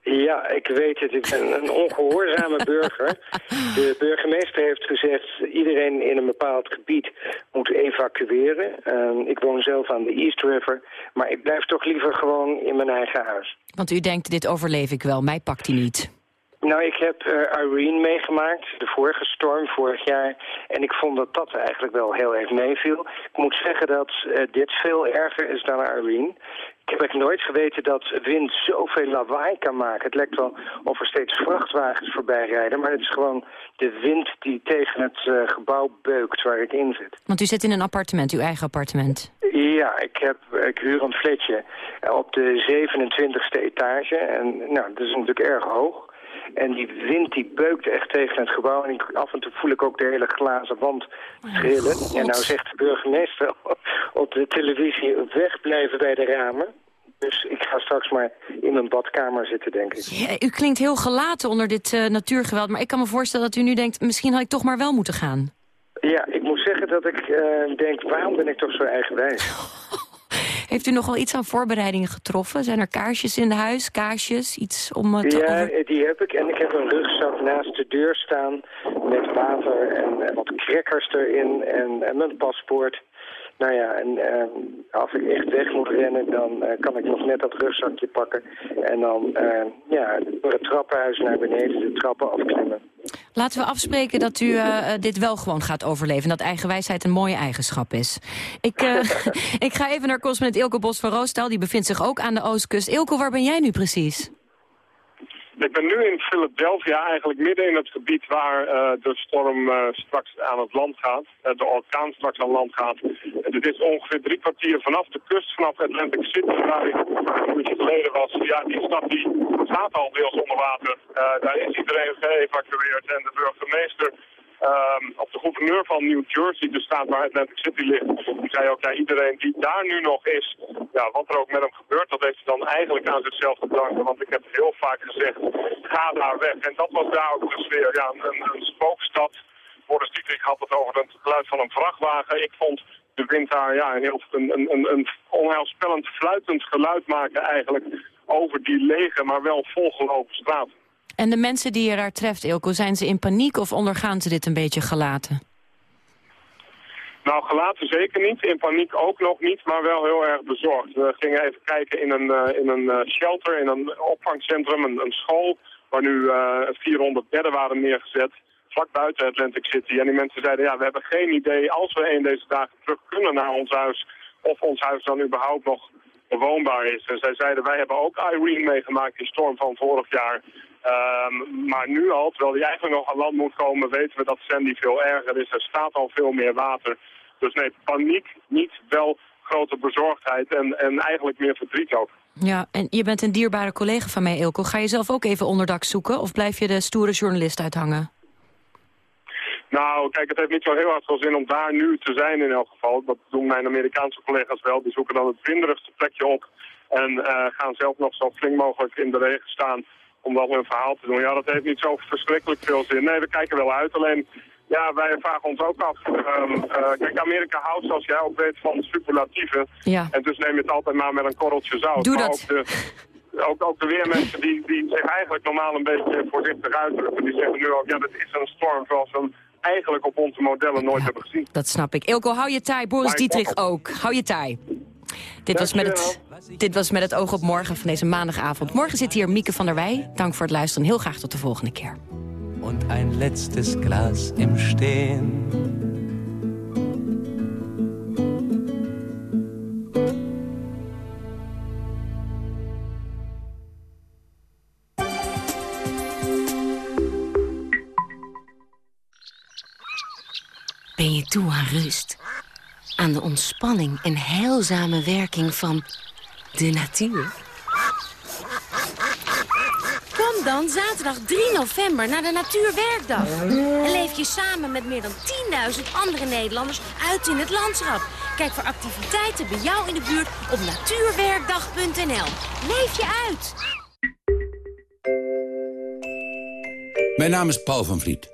Ja, ik weet het. Ik ben een ongehoorzame burger. De burgemeester heeft gezegd... iedereen in een bepaald gebied moet evacueren. Ehm, ik woon zelf aan de East River. Maar ik blijf toch liever gewoon in mijn eigen huis. Want u denkt, dit overleef ik wel, mij pakt hij niet. Nou, ik heb eh, Irene meegemaakt, de vorige storm vorig jaar. En ik vond dat dat eigenlijk wel heel erg meeviel. Ik moet zeggen dat eh, dit veel erger is dan Irene. Ik heb eigenlijk nooit geweten dat wind zoveel lawaai kan maken. Het lijkt wel of er steeds vrachtwagens voorbij rijden. Maar het is gewoon de wind die tegen het eh, gebouw beukt waar ik in zit. Want u zit in een appartement, uw eigen appartement. Ja, ik, heb, ik huur een flatje op de 27e etage. En nou, dat is natuurlijk erg hoog. En die wind die beukt echt tegen het gebouw. En ik, af en toe voel ik ook de hele glazen wand trillen. en nou zegt de burgemeester op de televisie wegblijven bij de ramen. Dus ik ga straks maar in mijn badkamer zitten, denk ik. Ja, u klinkt heel gelaten onder dit uh, natuurgeweld. Maar ik kan me voorstellen dat u nu denkt... misschien had ik toch maar wel moeten gaan. Ja, ik moet zeggen dat ik uh, denk... waarom ben ik toch zo eigenwijs? Heeft u nogal iets aan voorbereidingen getroffen? Zijn er kaarsjes in de huis, kaarsjes, iets om te Ja, over... die heb ik. En ik heb een rugzak naast de deur staan met water en, en wat crackers erin en, en mijn paspoort. Nou ja, en uh, als ik echt weg moet rennen, dan uh, kan ik nog net dat rugzakje pakken. En dan uh, ja, door het trappenhuis naar beneden de trappen afklimmen. Laten we afspreken dat u uh, dit wel gewoon gaat overleven. Dat eigenwijsheid een mooie eigenschap is. Ik, uh, ik ga even naar correspondent Ilko Bos van Roostal. Die bevindt zich ook aan de oostkust. Ilko, waar ben jij nu precies? Ik ben nu in Philadelphia, eigenlijk midden in het gebied waar uh, de storm uh, straks aan het land gaat. Uh, de orkaan straks aan land gaat. Dit is ongeveer drie kwartier vanaf de kust, vanaf Atlantic City, waar ik een uurtje geleden was. Ja, die stad die staat al deels onder water. daar is iedereen geëvacueerd en de burgemeester... Um, of de gouverneur van New Jersey, de staat waar Atlantic City ligt, die zei ook, ja, iedereen die daar nu nog is, ja, wat er ook met hem gebeurt, dat heeft hij dan eigenlijk aan zichzelf te danken. Want ik heb heel vaak gezegd, ga daar weg. En dat was daar ook de sfeer. Ja, een, een spookstad. Boris Dietrich had het over het geluid van een vrachtwagen. Ik vond de wind daar ja, een, heel, een, een, een onheilspellend fluitend geluid maken eigenlijk over die lege, maar wel volgelopen straat. En de mensen die je daar treft, Ilko, zijn ze in paniek of ondergaan ze dit een beetje gelaten? Nou, gelaten zeker niet. In paniek ook nog niet, maar wel heel erg bezorgd. We gingen even kijken in een, uh, in een uh, shelter, in een opvangcentrum, een, een school... waar nu uh, 400 bedden waren neergezet, vlak buiten Atlantic City. En die mensen zeiden, ja, we hebben geen idee als we een deze dagen terug kunnen naar ons huis... of ons huis dan überhaupt nog bewoonbaar is. En zij zeiden, wij hebben ook Irene meegemaakt, die storm van vorig jaar... Um, maar nu al, terwijl die eigenlijk nog aan land moet komen, weten we dat Sandy veel erger is. Er staat al veel meer water. Dus nee, paniek niet, wel grote bezorgdheid en, en eigenlijk meer verdriet ook. Ja, en je bent een dierbare collega van mij, Ilko. Ga je zelf ook even onderdak zoeken of blijf je de stoere journalist uithangen? Nou, kijk, het heeft niet zo heel hard veel zin om daar nu te zijn in elk geval. Dat doen mijn Amerikaanse collega's wel. Die zoeken dan het winderigste plekje op en uh, gaan zelf nog zo flink mogelijk in de regen staan om dan een verhaal te doen. Ja, dat heeft niet zo verschrikkelijk veel zin. Nee, we kijken wel uit. Alleen, ja, wij vragen ons ook af. Um, uh, kijk, Amerika houdt, zoals jij ook weet, van superlatieven. Ja. En dus neem je het altijd maar met een korreltje zout. Doe maar dat. Ook de, ook, ook de weermensen die, die zich eigenlijk normaal een beetje voorzichtig uitdrukken. Die zeggen nu ook, ja, dat is een storm zoals we hem eigenlijk op onze modellen nooit hebben gezien. Dat snap ik. Ilko, hou je taai. Boris Maar Dietrich ook. Hou je taai. Dit was, met het, dit was met het oog op morgen van deze maandagavond. Morgen zit hier Mieke van der Wij. Dank voor het luisteren. Heel graag tot de volgende keer. und ein letztes Glas im Stehen. Ben je toe aan rust? Aan de ontspanning en heilzame werking van de natuur? Kom dan zaterdag 3 november naar de Natuurwerkdag. En leef je samen met meer dan 10.000 andere Nederlanders uit in het landschap. Kijk voor activiteiten bij jou in de buurt op natuurwerkdag.nl. Leef je uit! Mijn naam is Paul van Vliet.